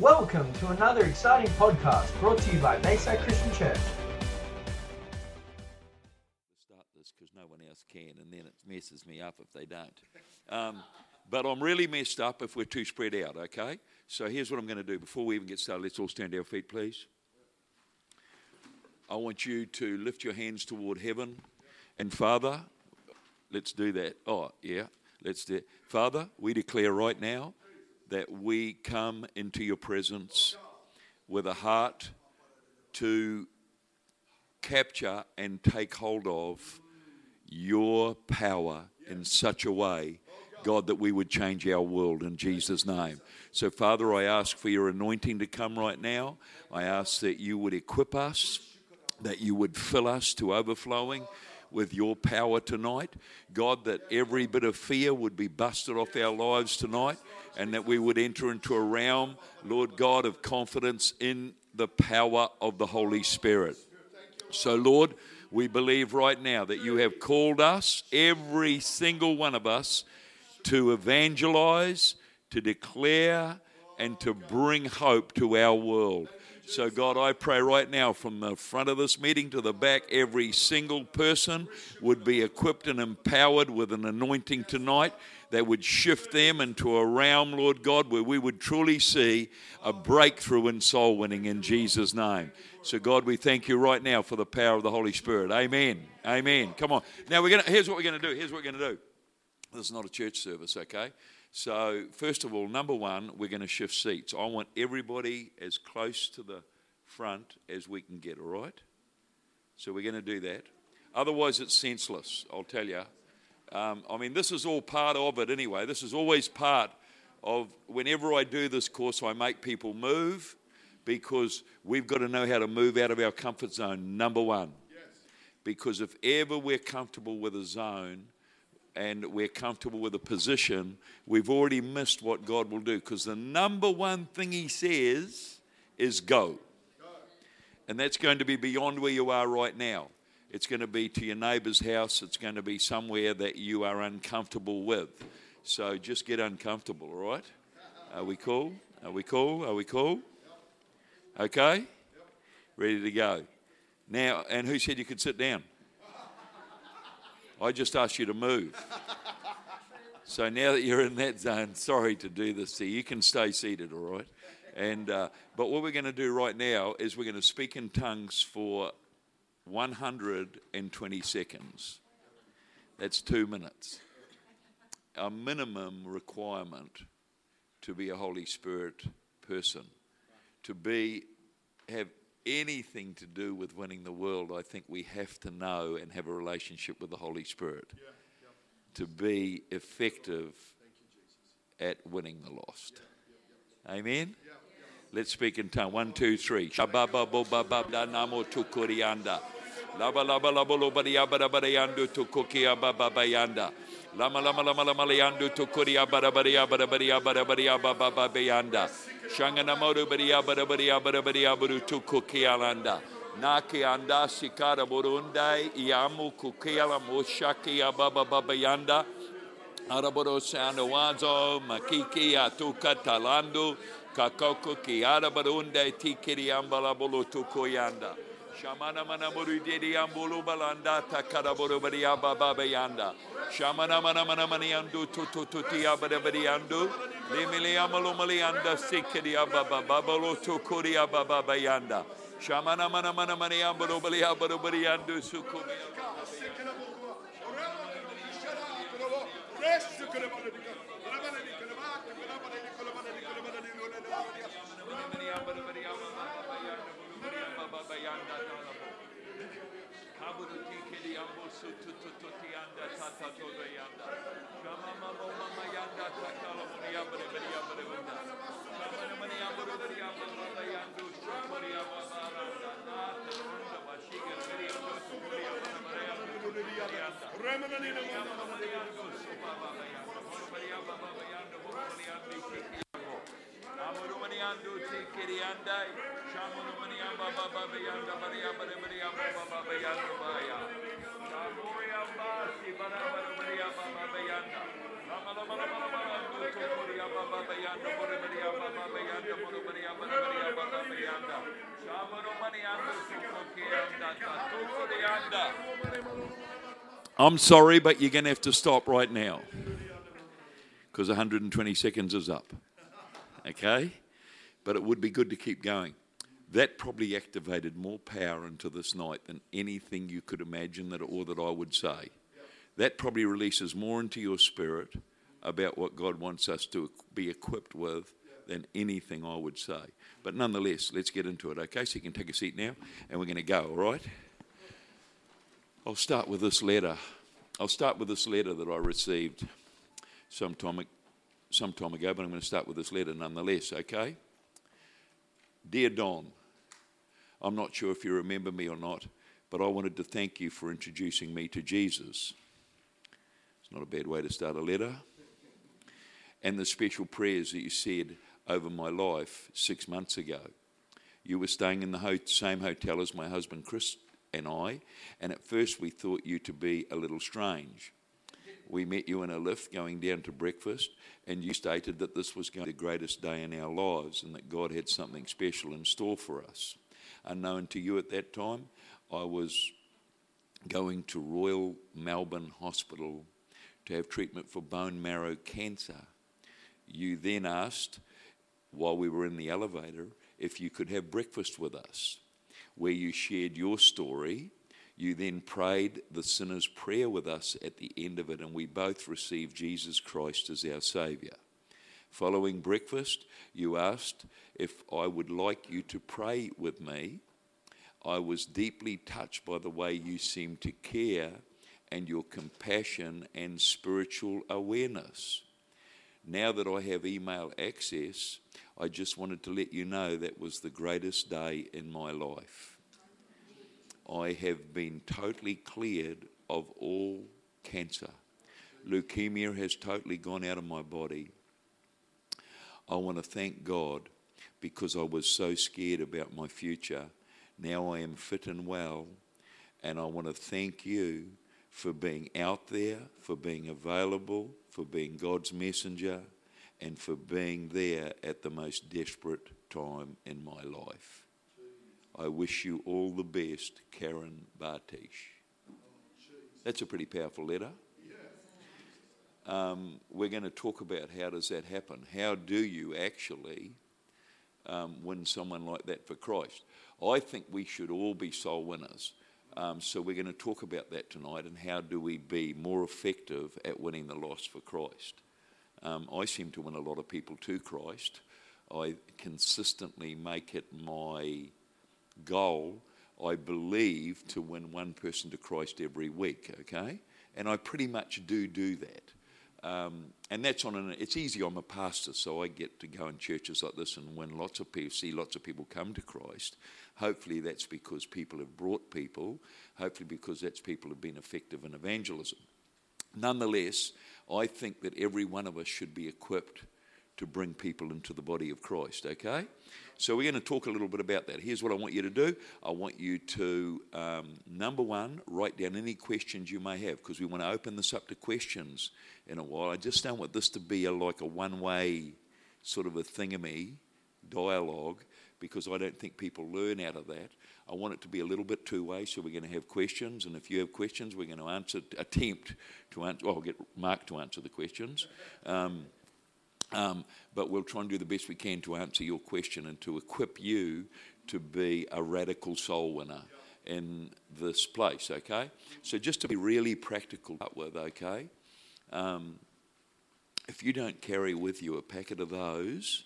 Welcome to another exciting podcast brought to you by Bayside Christian Church. start this because no one else can, and then it messes me up if they don't. Um, but I'm really messed up if we're too spread out, okay? So here's what I'm going to do. Before we even get started, let's all stand to our feet, please. I want you to lift your hands toward heaven. And Father, let's do that. Oh, yeah, let's do it. Father, we declare right now that we come into your presence with a heart to capture and take hold of your power in such a way, God, that we would change our world in Jesus' name. So, Father, I ask for your anointing to come right now. I ask that you would equip us, that you would fill us to overflowing with your power tonight. God, that every bit of fear would be busted off our lives tonight and that we would enter into a realm, Lord God, of confidence in the power of the Holy Spirit. So, Lord, we believe right now that you have called us, every single one of us, to evangelize, to declare, and to bring hope to our world. So, God, I pray right now from the front of this meeting to the back, every single person would be equipped and empowered with an anointing tonight that would shift them into a realm, Lord God, where we would truly see a breakthrough in soul winning in Jesus' name. So, God, we thank you right now for the power of the Holy Spirit. Amen. Amen. Come on. Now, we're gonna, here's what we're going to do. Here's what we're going to do. This is not a church service, okay? So, first of all, number one, we're going to shift seats. I want everybody as close to the front as we can get, all right? So, we're going to do that. Otherwise, it's senseless, I'll tell you. Um, I mean, this is all part of it anyway. This is always part of whenever I do this course, I make people move because we've got to know how to move out of our comfort zone, number one. Because if ever we're comfortable with a zone, and we're comfortable with a position, we've already missed what God will do. Because the number one thing He says is go. And that's going to be beyond where you are right now. It's going to be to your neighbour's house, it's going to be somewhere that you are uncomfortable with. So just get uncomfortable, all right? Are we cool? Are we cool? Are we cool? Okay? Ready to go. Now, and who said you could sit down? I just asked you to move. So now that you're in that zone, sorry to do this to you. You can stay seated, all right? And uh, but what we're going to do right now is we're going to speak in tongues for 120 seconds. That's two minutes. A minimum requirement to be a Holy Spirit person, to be have anything to do with winning the world, I think we have to know and have a relationship with the Holy Spirit to be effective at winning the lost. Amen. Let's speak in tongue. One, two, three. Laba laba laba. Lama lama lama lama liandu tukuria badia bada badia baba bayanda. Shangana modu badia bada badia bada badia badu tukukia landa. Naki anda sikara burundai iamu kukiala moshaki ababa babayanda. Araboro wazo makiki atuka talando kakoko ki arabarunde tikiri ambala bolo tukoyanda. Shamana mana muru dedi ambulu balanda takaraboro baria baba bayanda. Shamana mana mana mani andu tutu tuti abada bariandu. Limili amalu malianda sikiri ababa babalo tukuri ababa bayanda. Shamana mana mana mani ambulu balia baru bariandu sukumi. satoda yanda. Yandu. Yandu yandu yandu I'm sorry, but you're going to have to stop right now because 120 seconds is up. Okay? But it would be good to keep going. That probably activated more power into this night than anything you could imagine that or that I would say. That probably releases more into your spirit about what God wants us to be equipped with than anything I would say. But nonetheless, let's get into it, okay? So you can take a seat now and we're going to go, all right? I'll start with this letter. I'll start with this letter that I received some time, some time ago, but I'm going to start with this letter nonetheless, okay? Dear Don, I'm not sure if you remember me or not, but I wanted to thank you for introducing me to Jesus. Not a bad way to start a letter. And the special prayers that you said over my life six months ago. You were staying in the ho- same hotel as my husband Chris and I, and at first we thought you to be a little strange. We met you in a lift going down to breakfast, and you stated that this was going to be the greatest day in our lives and that God had something special in store for us. Unknown to you at that time, I was going to Royal Melbourne Hospital to have treatment for bone marrow cancer. You then asked, while we were in the elevator, if you could have breakfast with us, where you shared your story. You then prayed the sinner's prayer with us at the end of it, and we both received Jesus Christ as our Saviour. Following breakfast, you asked if I would like you to pray with me. I was deeply touched by the way you seemed to care and your compassion and spiritual awareness. Now that I have email access, I just wanted to let you know that was the greatest day in my life. I have been totally cleared of all cancer. Leukemia has totally gone out of my body. I want to thank God because I was so scared about my future. Now I am fit and well, and I want to thank you for being out there, for being available, for being God's messenger, and for being there at the most desperate time in my life. I wish you all the best, Karen Bartish. That's a pretty powerful letter. Um, we're going to talk about how does that happen. How do you actually um, win someone like that for Christ? I think we should all be soul winners. Um, so we're going to talk about that tonight and how do we be more effective at winning the lost for Christ. Um, I seem to win a lot of people to Christ. I consistently make it my goal, I believe, to win one person to Christ every week, okay? And I pretty much do do that. Um, and that's on an, it's easy. I'm a pastor, so I get to go in churches like this and when lots of people, see lots of people come to Christ. Hopefully, that's because people have brought people. Hopefully, because that's people have been effective in evangelism. Nonetheless, I think that every one of us should be equipped to bring people into the body of Christ, okay? So we're going to talk a little bit about that. Here's what I want you to do I want you to, um, number one, write down any questions you may have because we want to open this up to questions in a while. I just don't want this to be a, like a one way sort of a thingamy dialogue because I don't think people learn out of that. I want it to be a little bit two way, so we're going to have questions, and if you have questions, we're going to answer, attempt to answer. Well, I'll get Mark to answer the questions. Um, um, but we'll try and do the best we can to answer your question and to equip you to be a radical soul winner in this place, okay? So, just to be really practical with, okay? Um, if you don't carry with you a packet of those,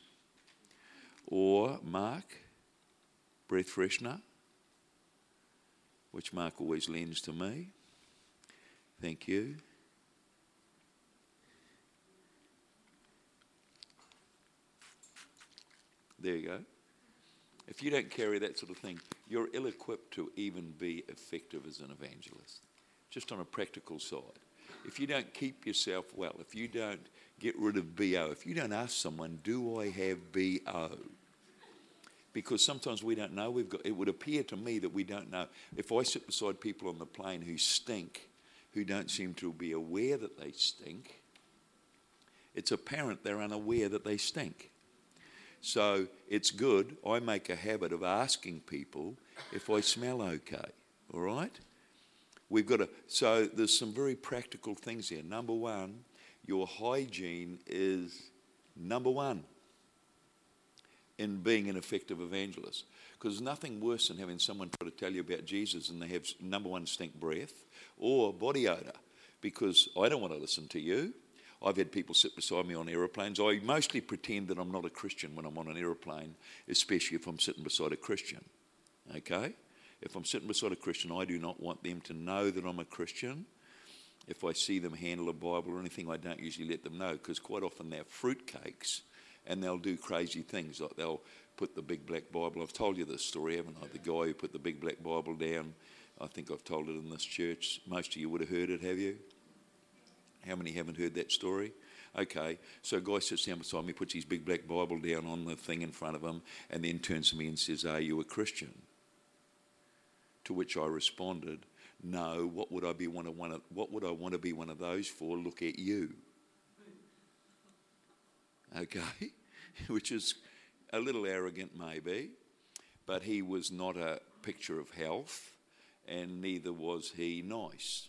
or Mark, breath freshener, which Mark always lends to me. Thank you. There you go. If you don't carry that sort of thing, you're ill equipped to even be effective as an evangelist, just on a practical side. If you don't keep yourself well, if you don't get rid of BO, if you don't ask someone, Do I have BO? because sometimes we don't know. We've got, it would appear to me that we don't know. If I sit beside people on the plane who stink, who don't seem to be aware that they stink, it's apparent they're unaware that they stink. So it's good. I make a habit of asking people if I smell okay. All right? We've got to, so there's some very practical things here. Number one, your hygiene is number one in being an effective evangelist. Because there's nothing worse than having someone try to tell you about Jesus and they have number one stink breath or body odor. Because I don't want to listen to you. I've had people sit beside me on aeroplanes. I mostly pretend that I'm not a Christian when I'm on an aeroplane, especially if I'm sitting beside a Christian. Okay? If I'm sitting beside a Christian, I do not want them to know that I'm a Christian. If I see them handle a Bible or anything, I don't usually let them know because quite often they're fruitcakes and they'll do crazy things. Like they'll put the big black Bible. I've told you this story, haven't I? The guy who put the big black Bible down. I think I've told it in this church. Most of you would have heard it, have you? How many haven't heard that story? Okay, so a guy sits down beside me, puts his big black Bible down on the thing in front of him, and then turns to me and says, Are you a Christian? To which I responded, No, what would I be one of, one of, what would I want to be one of those for? Look at you. Okay? Which is a little arrogant maybe, but he was not a picture of health, and neither was he nice.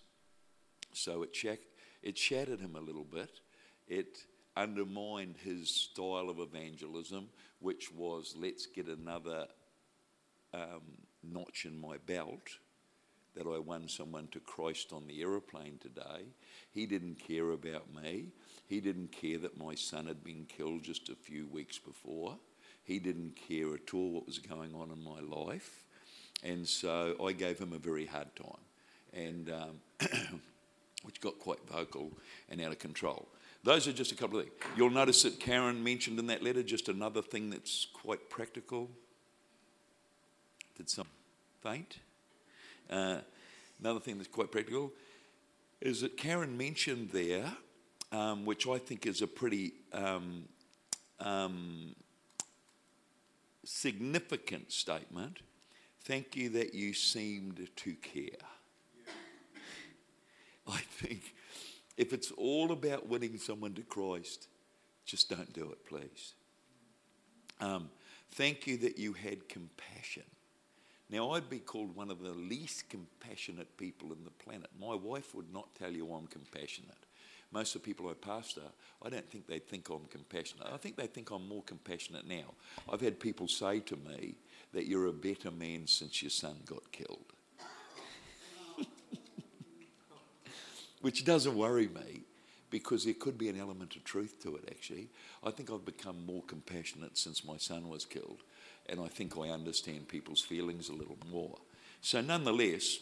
So it, check, it shattered him a little bit. It undermined his style of evangelism, which was let's get another um, notch in my belt that I won someone to Christ on the aeroplane today. He didn't care about me. He didn't care that my son had been killed just a few weeks before. He didn't care at all what was going on in my life. And so I gave him a very hard time, and um, which got quite vocal and out of control. Those are just a couple of things. You'll notice that Karen mentioned in that letter just another thing that's quite practical. Did some faint? Uh, another thing that's quite practical is that Karen mentioned there, um, which I think is a pretty um, um, significant statement. Thank you that you seemed to care. I think if it's all about winning someone to Christ, just don't do it, please. Um, thank you that you had compassion. Now, I'd be called one of the least compassionate people in the planet. My wife would not tell you I'm compassionate most of the people I pastor, I don't think they think I'm compassionate. I think they think I'm more compassionate now. I've had people say to me that you're a better man since your son got killed. Which doesn't worry me because there could be an element of truth to it, actually. I think I've become more compassionate since my son was killed, and I think I understand people's feelings a little more. So, nonetheless,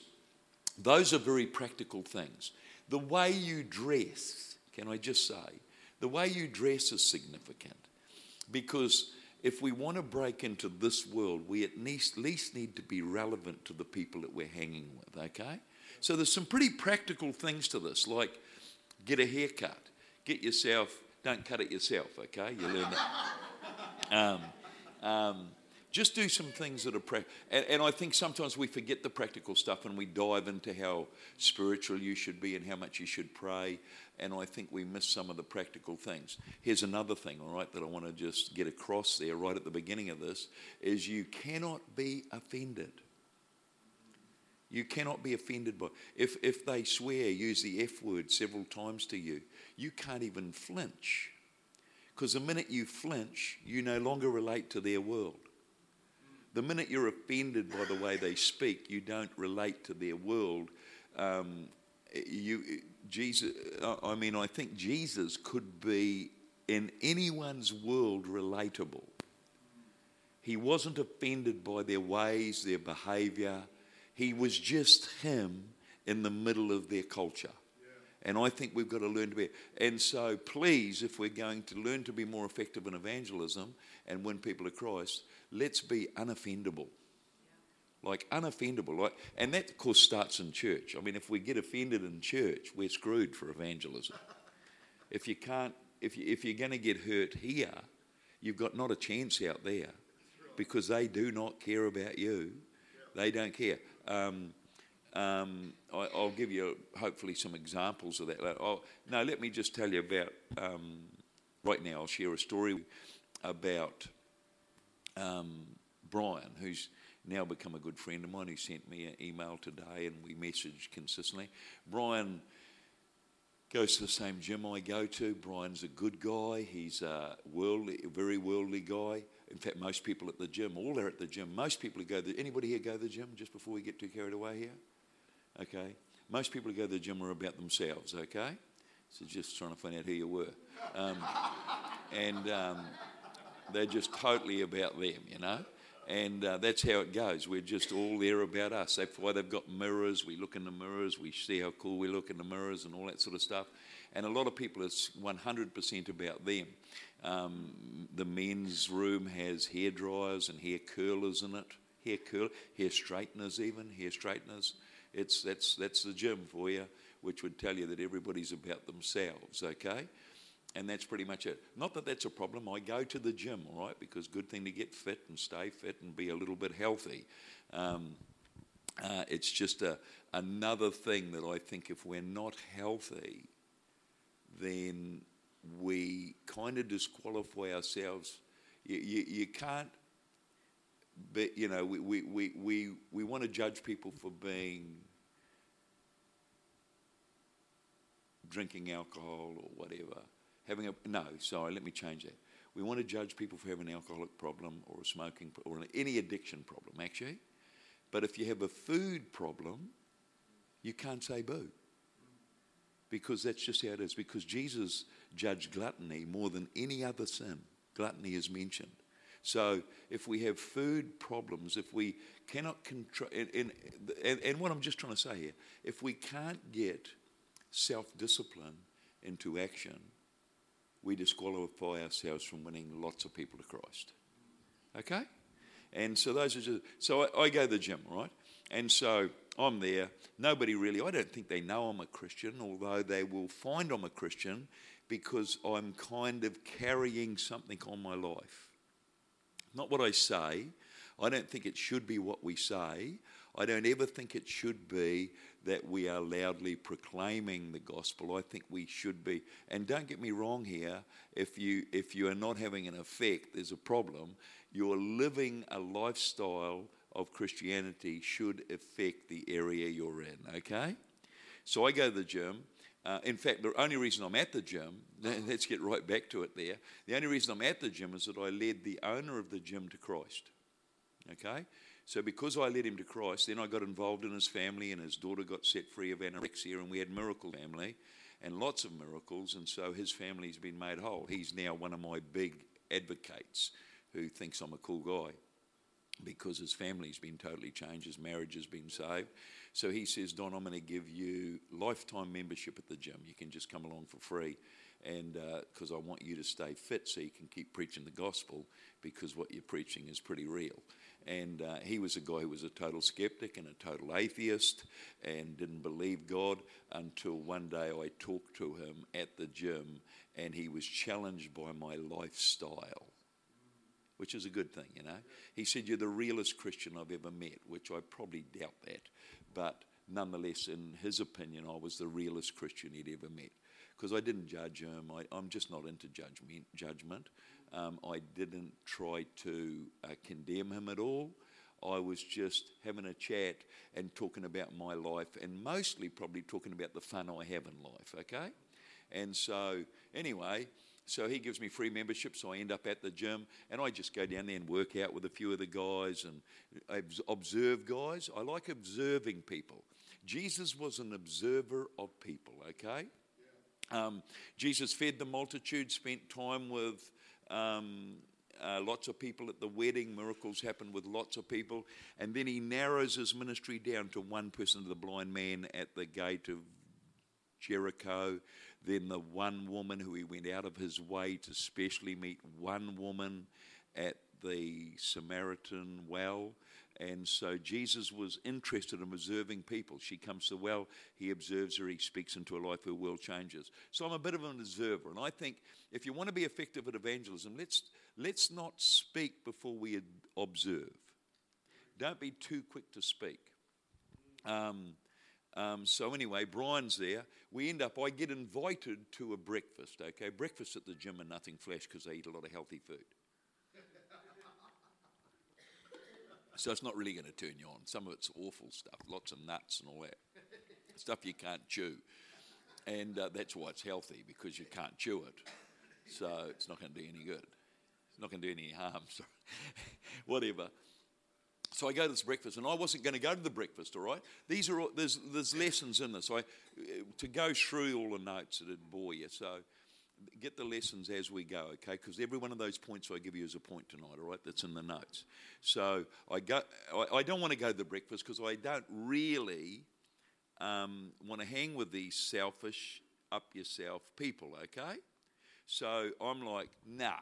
those are very practical things. The way you dress, can I just say, the way you dress is significant because if we want to break into this world, we at least, least need to be relevant to the people that we're hanging with, okay? So there's some pretty practical things to this, like get a haircut, get yourself, don't cut it yourself, okay? You learn that. Um, um, just do some things that are practical. And, and, I think sometimes we forget the practical stuff and we dive into how spiritual you should be and how much you should pray. And I think we miss some of the practical things. Here's another thing, all right, that I want to just get across there right at the beginning of this is you cannot be offended. You cannot be offended by if if they swear, use the F word several times to you, you can't even flinch. Because the minute you flinch, you no longer relate to their world. The minute you're offended by the way they speak, you don't relate to their world. Um, you, Jesus, I mean, I think Jesus could be in anyone's world relatable. He wasn't offended by their ways, their behavior. He was just him in the middle of their culture. And I think we've got to learn to be. And so, please, if we're going to learn to be more effective in evangelism and win people to Christ, let's be unoffendable. Like unoffendable. Like, and that, of course, starts in church. I mean, if we get offended in church, we're screwed for evangelism. If you can't, if, you, if you're going to get hurt here, you've got not a chance out there because they do not care about you. They don't care. Um, um, I, will give you hopefully some examples of that. Oh, no, let me just tell you about. Um, right now, I'll share a story about um, Brian, who's now become a good friend of mine, who sent me an email today and we message consistently. Brian goes to the same gym I go to. Brian's a good guy. He's a worldly, very worldly guy. In fact, most people at the gym, all are at the gym. Most people who go, to, anybody here go to the gym just before we get too carried away here? Okay. Most people who go to the gym are about themselves, okay? So just trying to find out who you were. Um, and um, they're just totally about them, you know? And uh, that's how it goes. We're just all there about us. That's why they've got mirrors. We look in the mirrors. We see how cool we look in the mirrors and all that sort of stuff. And a lot of people, it's 100% about them. Um, the men's room has hair dryers and hair curlers in it, hair curl, hair straighteners even, hair straighteners. It's, that's, that's the gym for you, which would tell you that everybody's about themselves, okay? and that's pretty much it. Not that that's a problem. I go to the gym, all right, because good thing to get fit and stay fit and be a little bit healthy. Um, uh, it's just a, another thing that I think if we're not healthy, then we kind of disqualify ourselves. You, you, you can't, but you know, we, we, we, we, we want to judge people for being drinking alcohol or whatever. Having a no sorry let me change that. We want to judge people for having an alcoholic problem or a smoking or any addiction problem actually. But if you have a food problem you can't say boo because that's just how it is because jesus judged gluttony more than any other sin gluttony is mentioned so if we have food problems if we cannot control and, and, and what i'm just trying to say here if we can't get self-discipline into action we disqualify ourselves from winning lots of people to Christ. Okay? And so those are just, so I, I go to the gym, right? And so I'm there. Nobody really, I don't think they know I'm a Christian, although they will find I'm a Christian because I'm kind of carrying something on my life. Not what I say. I don't think it should be what we say. I don't ever think it should be that we are loudly proclaiming the gospel. I think we should be. And don't get me wrong here, if you if you are not having an effect, there's a problem. You're living a lifestyle of Christianity should affect the area you're in, okay? So I go to the gym. Uh, in fact, the only reason I'm at the gym, let's get right back to it there. The only reason I'm at the gym is that I led the owner of the gym to Christ. Okay? So, because I led him to Christ, then I got involved in his family, and his daughter got set free of anorexia, and we had miracle family and lots of miracles. And so his family's been made whole. He's now one of my big advocates who thinks I'm a cool guy because his family's been totally changed, his marriage has been saved. So he says, Don, I'm going to give you lifetime membership at the gym. You can just come along for free and because uh, I want you to stay fit so you can keep preaching the gospel because what you're preaching is pretty real. And uh, he was a guy who was a total skeptic and a total atheist and didn't believe God until one day I talked to him at the gym and he was challenged by my lifestyle, which is a good thing, you know. He said, You're the realest Christian I've ever met, which I probably doubt that. But nonetheless, in his opinion, I was the realest Christian he'd ever met because I didn't judge him. I, am just not into judgment. judgment. Um, I didn't try to uh, condemn him at all. I was just having a chat and talking about my life, and mostly probably talking about the fun I have in life, okay? And so, anyway, so he gives me free membership, so I end up at the gym, and I just go down there and work out with a few of the guys and observe guys. I like observing people. Jesus was an observer of people, okay? Um, Jesus fed the multitude, spent time with um, uh, lots of people at the wedding. Miracles happened with lots of people. And then he narrows his ministry down to one person, the blind man at the gate of Jericho. Then the one woman who he went out of his way to specially meet one woman at the Samaritan well. And so Jesus was interested in observing people. She comes to the well, he observes her, he speaks into her life, her world changes. So I'm a bit of an observer. And I think if you want to be effective at evangelism, let's, let's not speak before we observe. Don't be too quick to speak. Um, um, so anyway, Brian's there. We end up, I get invited to a breakfast, okay? Breakfast at the gym and nothing flash because I eat a lot of healthy food. So it's not really going to turn you on. Some of it's awful stuff, lots of nuts and all that stuff you can't chew, and uh, that's why it's healthy because you can't chew it. So it's not going to do any good. It's not going to do any harm. Sorry. Whatever. So I go to this breakfast, and I wasn't going to go to the breakfast. All right, these are all, there's there's lessons in this. I to go through all the notes it'd bore you. So get the lessons as we go, okay? Because every one of those points I give you is a point tonight, all right? That's in the notes. So I go. I, I don't want to go to the breakfast because I don't really um, want to hang with these selfish, up yourself people, okay? So I'm like, nah.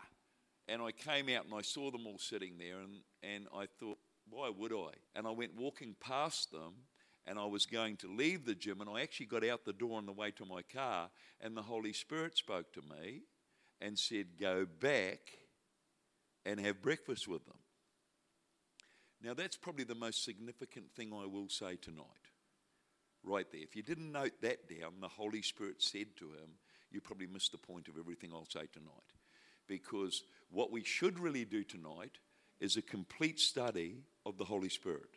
And I came out and I saw them all sitting there, and, and I thought, why would I? And I went walking past them, and I was going to leave the gym, and I actually got out the door on the way to my car, and the Holy Spirit spoke to me and said, Go back and have breakfast with them. Now, that's probably the most significant thing I will say tonight right there. If you didn't note that down, the Holy Spirit said to him, you probably missed the point of everything I'll say tonight. Because what we should really do tonight is a complete study of the Holy Spirit.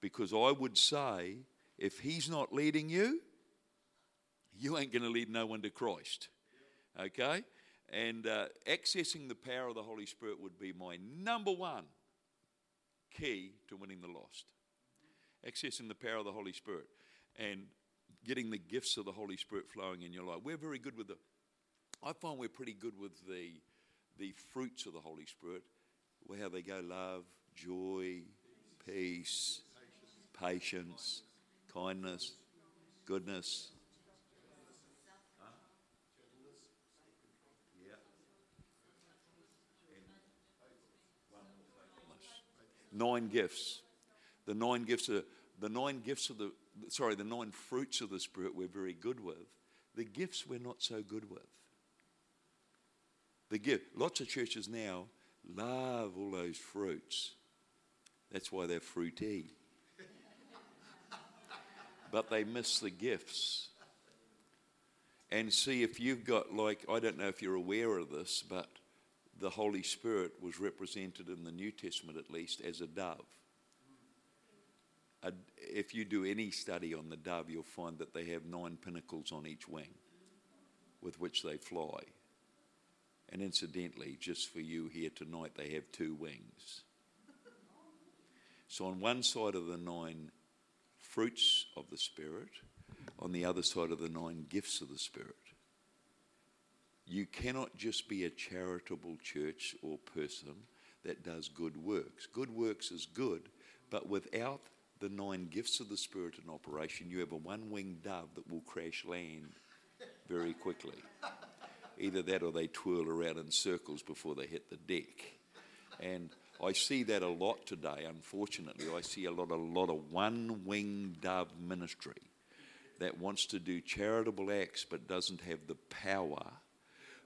Because I would say, if He's not leading you, you ain't going to lead no one to Christ. Okay? And uh, accessing the power of the Holy Spirit would be my number one key to winning the lost. Accessing the power of the Holy Spirit and getting the gifts of the Holy Spirit flowing in your life. We're very good with the, I find we're pretty good with the, the fruits of the Holy Spirit, how they go love, joy, peace, patience, kindness, goodness. Nine gifts. The nine gifts are the nine gifts of the sorry, the nine fruits of the Spirit we're very good with. The gifts we're not so good with. The gift. Lots of churches now love all those fruits. That's why they're fruity. but they miss the gifts. And see, if you've got, like, I don't know if you're aware of this, but the Holy Spirit was represented in the New Testament at least as a dove a, if you do any study on the dove, you'll find that they have nine pinnacles on each wing with which they fly. And incidentally, just for you here tonight, they have two wings. So on one side of the nine fruits of the Spirit, on the other side of the nine gifts of the Spirit. You cannot just be a charitable church or person that does good works. Good works is good, but without the nine gifts of the Spirit in operation, you have a one winged dove that will crash land very quickly. Either that or they twirl around in circles before they hit the deck. And I see that a lot today, unfortunately. I see a lot, a lot of one winged dove ministry that wants to do charitable acts but doesn't have the power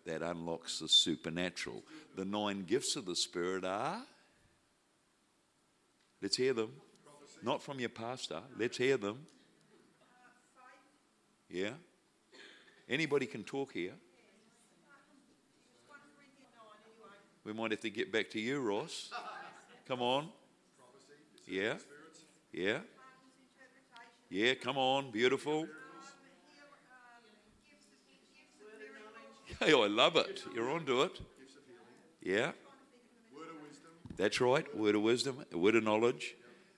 that unlocks the supernatural. The nine gifts of the Spirit are. Let's hear them not from your pastor. Let's hear them. Yeah? Anybody can talk here. We might have to get back to you, Ross. Come on. Yeah? Yeah? Yeah, come on. Beautiful. Hey, I love it. You're onto it. Yeah? That's right. Word of wisdom, word of knowledge.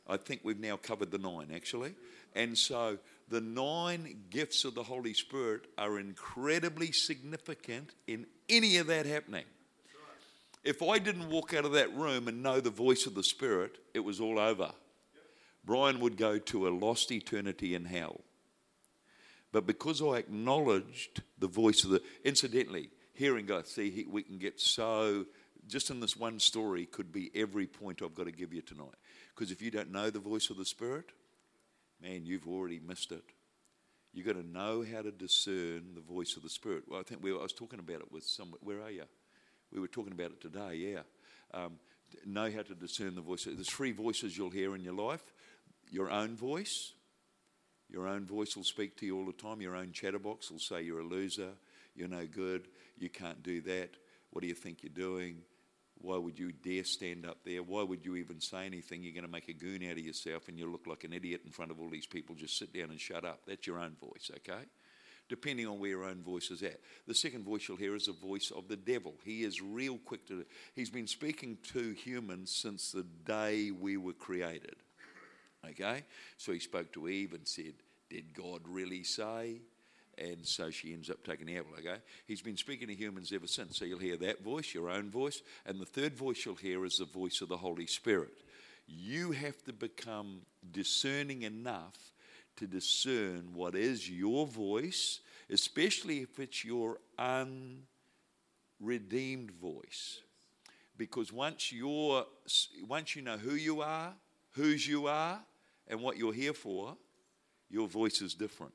I think we've now covered the nine, actually. And so the nine gifts of the Holy Spirit are incredibly significant in any of that happening. If I didn't walk out of that room and know the voice of the Spirit, it was all over. Brian would go to a lost eternity in hell. But because I acknowledged the voice of the, incidentally, hearing God, see, we can get so, just in this one story, could be every point I've got to give you tonight. Because if you don't know the voice of the Spirit, man, you've already missed it. You've got to know how to discern the voice of the Spirit. Well, I think we, I was talking about it with some. Where are you? We were talking about it today, yeah. Um, know how to discern the voice. There's three voices you'll hear in your life your own voice. Your own voice will speak to you all the time. Your own chatterbox will say you're a loser, you're no good, you can't do that. What do you think you're doing? Why would you dare stand up there? Why would you even say anything? You're going to make a goon out of yourself and you look like an idiot in front of all these people. Just sit down and shut up. That's your own voice, okay? Depending on where your own voice is at. The second voice you'll hear is the voice of the devil. He is real quick to, he's been speaking to humans since the day we were created, okay? So he spoke to Eve and said, Did God really say? and so she ends up taking the apple, okay? He's been speaking to humans ever since. So you'll hear that voice, your own voice. And the third voice you'll hear is the voice of the Holy Spirit. You have to become discerning enough to discern what is your voice, especially if it's your unredeemed voice. Because once you're once you know who you are, whose you are, and what you're here for, your voice is different.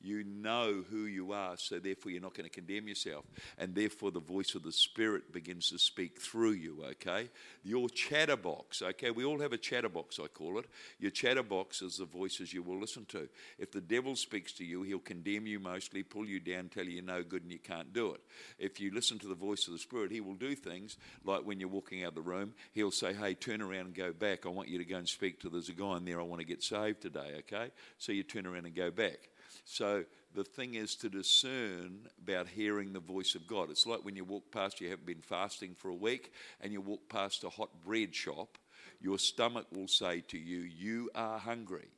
You know who you are, so therefore you're not going to condemn yourself. And therefore the voice of the Spirit begins to speak through you, okay? Your chatterbox, okay? We all have a chatterbox, I call it. Your chatterbox is the voices you will listen to. If the devil speaks to you, he'll condemn you mostly, pull you down, tell you you're no good and you can't do it. If you listen to the voice of the Spirit, he will do things like when you're walking out of the room, he'll say, hey, turn around and go back. I want you to go and speak to, there's a guy in there I want to get saved today, okay? So you turn around and go back. So the thing is to discern about hearing the voice of God. It's like when you walk past, you haven't been fasting for a week, and you walk past a hot bread shop, your stomach will say to you, You are hungry.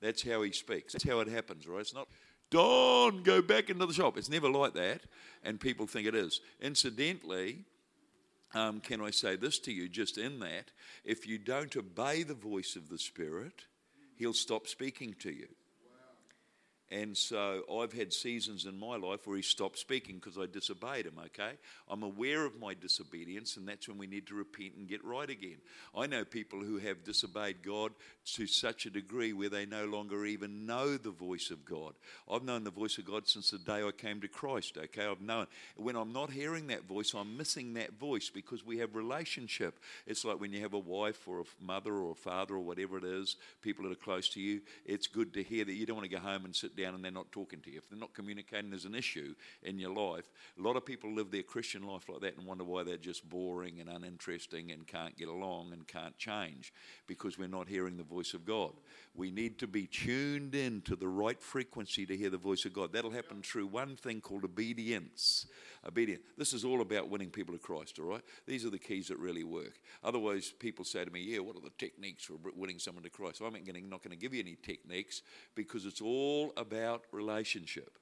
That's how he speaks. That's how it happens, right? It's not, Don, go back into the shop. It's never like that, and people think it is. Incidentally, um, can I say this to you just in that? If you don't obey the voice of the Spirit, he'll stop speaking to you. And so I've had seasons in my life where he stopped speaking because I disobeyed him, okay? I'm aware of my disobedience, and that's when we need to repent and get right again. I know people who have disobeyed God to such a degree where they no longer even know the voice of God. I've known the voice of God since the day I came to Christ, okay? I've known. When I'm not hearing that voice, I'm missing that voice because we have relationship. It's like when you have a wife or a mother or a father or whatever it is, people that are close to you, it's good to hear that you don't want to go home and sit down and they're not talking to you. If they're not communicating, there's an issue in your life. A lot of people live their Christian life like that and wonder why they're just boring and uninteresting and can't get along and can't change because we're not hearing the voice of God. We need to be tuned in to the right frequency to hear the voice of God. That'll happen through one thing called obedience. Obedience. This is all about winning people to Christ, all right? These are the keys that really work. Otherwise, people say to me, Yeah, what are the techniques for winning someone to Christ? I'm not going to give you any techniques because it's all relationship,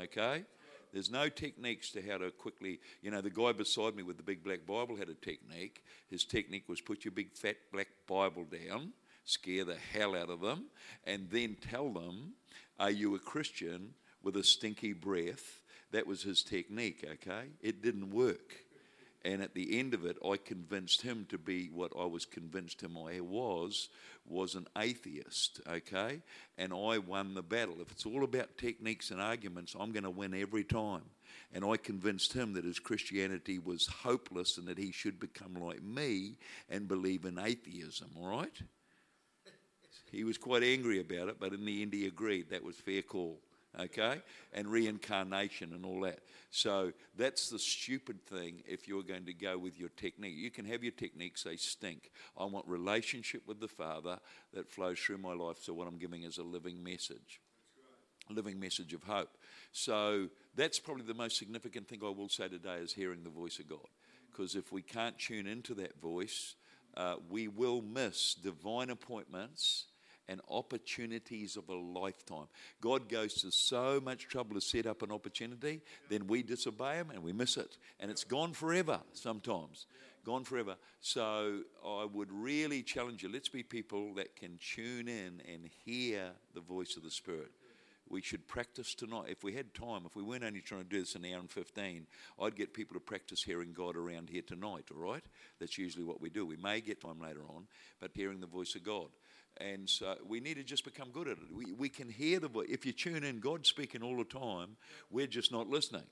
okay? There's no techniques to how to quickly, you know, the guy beside me with the big black Bible had a technique. His technique was put your big fat black Bible down, scare the hell out of them, and then tell them, Are you a Christian with a stinky breath? That was his technique, okay? It didn't work. And at the end of it, I convinced him to be what I was convinced him I was, was an atheist, okay? And I won the battle. If it's all about techniques and arguments, I'm going to win every time. And I convinced him that his Christianity was hopeless and that he should become like me and believe in atheism, all right? He was quite angry about it, but in the end, he agreed. That was fair call okay? And reincarnation and all that. So that's the stupid thing if you're going to go with your technique. You can have your techniques, they stink. I want relationship with the Father that flows through my life. So what I'm giving is a living message. A living message of hope. So that's probably the most significant thing I will say today is hearing the voice of God. Because if we can't tune into that voice, uh, we will miss divine appointments and opportunities of a lifetime. God goes to so much trouble to set up an opportunity, then we disobey Him and we miss it. And it's gone forever sometimes. Gone forever. So I would really challenge you let's be people that can tune in and hear the voice of the Spirit we should practice tonight. If we had time, if we weren't only trying to do this an hour and 15, I'd get people to practice hearing God around here tonight, all right? That's usually what we do. We may get time later on, but hearing the voice of God. And so we need to just become good at it. We, we can hear the voice. If you tune in, God's speaking all the time. We're just not listening.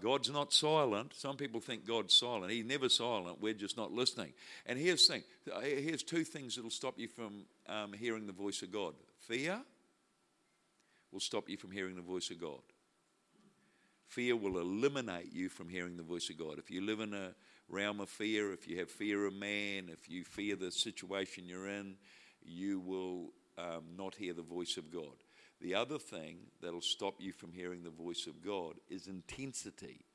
God's not silent. Some people think God's silent. He's never silent. We're just not listening. And here's thing. Here's two things that'll stop you from um, hearing the voice of God. Fear will stop you from hearing the voice of God. Fear will eliminate you from hearing the voice of God. If you live in a realm of fear, if you have fear of man, if you fear the situation you're in, you will um, not hear the voice of God. The other thing that'll stop you from hearing the voice of God is intensity.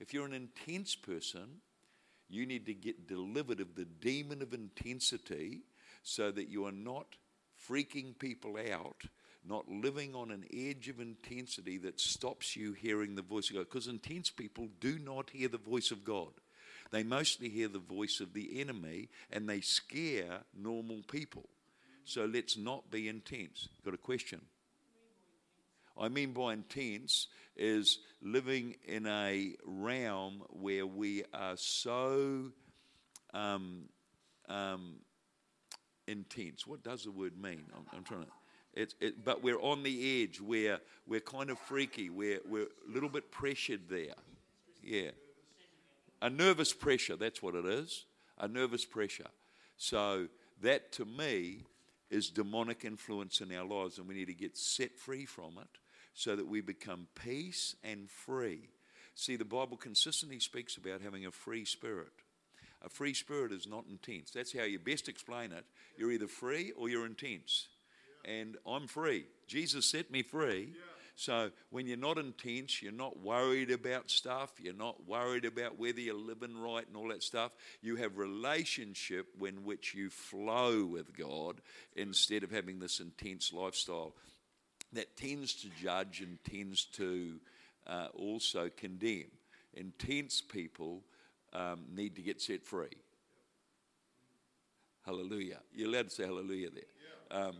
If you're an intense person, you need to get delivered of the demon of intensity so that you are not freaking people out, not living on an edge of intensity that stops you hearing the voice of God. Because intense people do not hear the voice of God. They mostly hear the voice of the enemy and they scare normal people. So let's not be intense. Got a question? I mean by intense is living in a realm where we are so um, um, intense. What does the word mean? I'm, I'm trying to. It's, it, but we're on the edge where we're kind of freaky. We're, we're a little bit pressured there. Yeah. A nervous pressure, that's what it is. A nervous pressure. So that to me is demonic influence in our lives, and we need to get set free from it so that we become peace and free. See, the Bible consistently speaks about having a free spirit. A free spirit is not intense. That's how you best explain it. You're either free or you're intense. And I'm free. Jesus set me free. So when you're not intense, you're not worried about stuff, you're not worried about whether you're living right and all that stuff. You have relationship in which you flow with God instead of having this intense lifestyle that tends to judge and tends to uh, also condemn. Intense people um, need to get set free. Hallelujah. You're allowed to say hallelujah there. Um,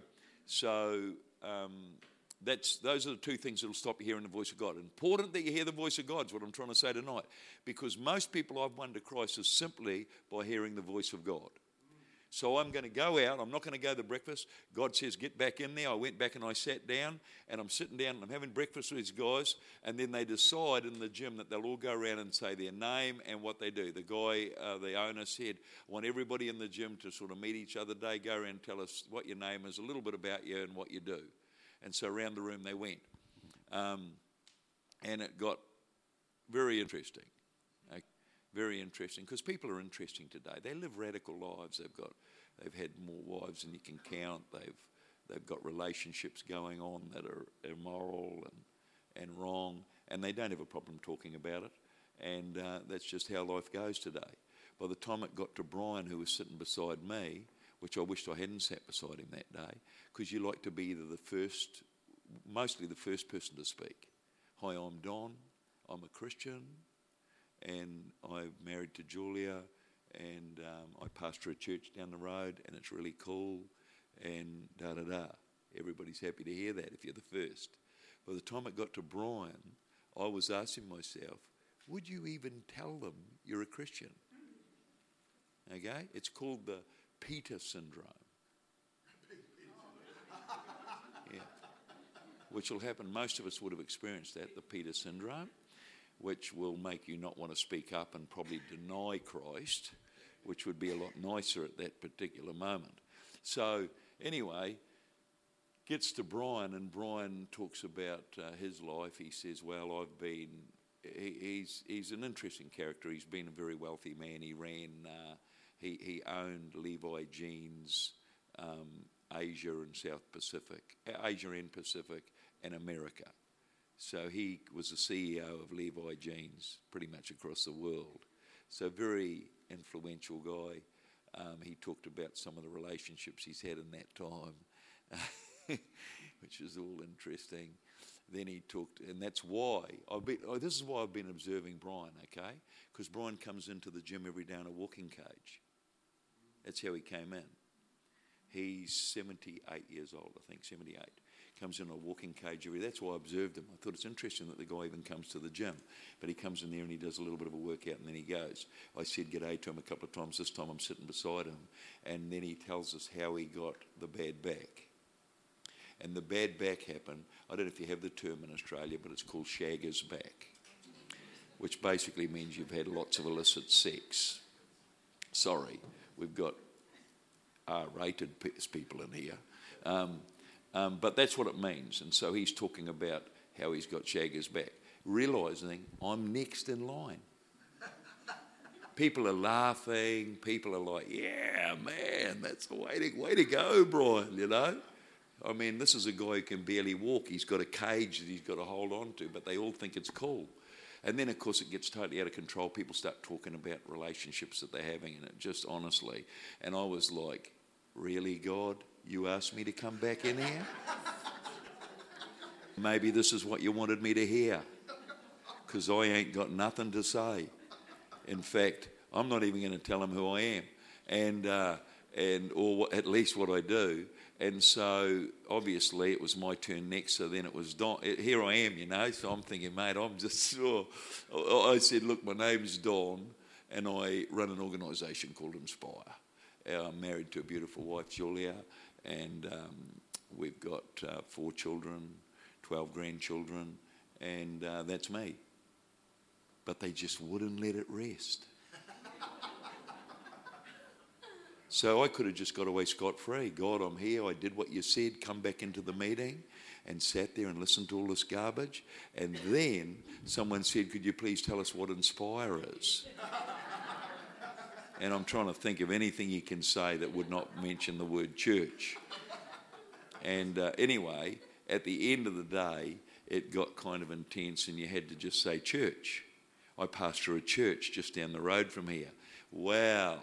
so um, that's, those are the two things that will stop you hearing the voice of God. Important that you hear the voice of God is what I'm trying to say tonight. Because most people I've won to Christ is simply by hearing the voice of God. So I'm going to go out. I'm not going to go to breakfast. God says, get back in there. I went back and I sat down, and I'm sitting down and I'm having breakfast with these guys. And then they decide in the gym that they'll all go around and say their name and what they do. The guy, uh, the owner said, I want everybody in the gym to sort of meet each other today, go around and tell us what your name is, a little bit about you and what you do. And so around the room they went. Um, and it got very interesting very interesting because people are interesting today. They live radical lives. They've got, they've had more wives than you can count. They've, they've got relationships going on that are immoral and, and wrong, and they don't have a problem talking about it. And uh, that's just how life goes today. By the time it got to Brian, who was sitting beside me, which I wished I hadn't sat beside him that day, because you like to be either the first, mostly the first person to speak. Hi, I'm Don. I'm a Christian and I'm married to Julia, and um, I pastor a church down the road, and it's really cool, and da da da. Everybody's happy to hear that if you're the first. By the time it got to Brian, I was asking myself, would you even tell them you're a Christian? Okay? It's called the Peter syndrome. Yeah. Which will happen, most of us would have experienced that, the Peter syndrome which will make you not want to speak up and probably deny Christ, which would be a lot nicer at that particular moment. So, anyway, gets to Brian, and Brian talks about uh, his life. He says, Well, I've been, he, he's, he's an interesting character. He's been a very wealthy man. He ran, uh, he, he owned Levi Jeans, um, Asia and South Pacific, Asia and Pacific, and America. So he was the CEO of Levi Jeans pretty much across the world. So, very influential guy. Um, he talked about some of the relationships he's had in that time, which is all interesting. Then he talked, and that's why I've been. Oh, this is why I've been observing Brian. Okay, because Brian comes into the gym every day in a walking cage. That's how he came in. He's 78 years old, I think, 78 comes in a walking cage every That's why I observed him. I thought it's interesting that the guy even comes to the gym. But he comes in there and he does a little bit of a workout and then he goes. I said g'day to him a couple of times. This time I'm sitting beside him. And then he tells us how he got the bad back. And the bad back happened. I don't know if you have the term in Australia, but it's called shagger's back, which basically means you've had lots of illicit sex. Sorry, we've got R rated people in here. Um, um, but that's what it means. And so he's talking about how he's got Shagger's back, realizing I'm next in line. people are laughing. People are like, yeah, man, that's the way to, way to go, Brian, you know? I mean, this is a guy who can barely walk. He's got a cage that he's got to hold on to, but they all think it's cool. And then, of course, it gets totally out of control. People start talking about relationships that they're having, and it just honestly. And I was like, Really, God? You asked me to come back in here? Maybe this is what you wanted me to hear. Because I ain't got nothing to say. In fact, I'm not even going to tell them who I am, and, uh, and or at least what I do. And so obviously it was my turn next. So then it was Don. Here I am, you know. So I'm thinking, mate, I'm just. Oh. I said, look, my name's Don, and I run an organisation called Inspire. I'm married to a beautiful wife, Julia, and um, we've got uh, four children, 12 grandchildren, and uh, that's me. But they just wouldn't let it rest. So I could have just got away scot free. God, I'm here. I did what you said. Come back into the meeting and sat there and listened to all this garbage. And then someone said, Could you please tell us what Inspire is? and I'm trying to think of anything you can say that would not mention the word church. And uh, anyway, at the end of the day, it got kind of intense, and you had to just say church. I pastor a church just down the road from here. Wow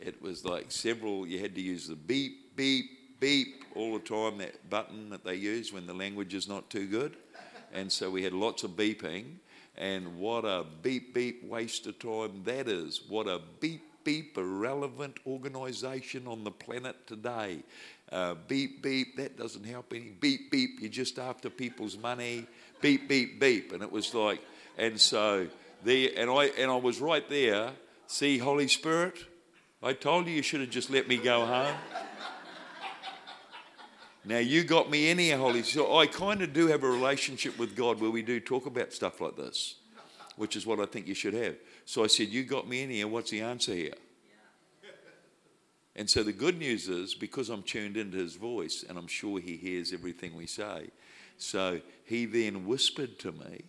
it was like several, you had to use the beep, beep, beep all the time, that button that they use when the language is not too good. And so we had lots of beeping. And what a beep, beep waste of time that is. What a beep, beep irrelevant organisation on the planet today. Uh, beep, beep, that doesn't help any. Beep, beep, you're just after people's money. Beep, beep, beep. And it was like, and so there, and I, and I was right there. See, Holy Spirit, I told you you should have just let me go home. Now you got me in here, Holy. So I kind of do have a relationship with God where we do talk about stuff like this, which is what I think you should have. So I said, "You got me in here. What's the answer here?" And so the good news is because I'm tuned into His voice, and I'm sure He hears everything we say. So He then whispered to me,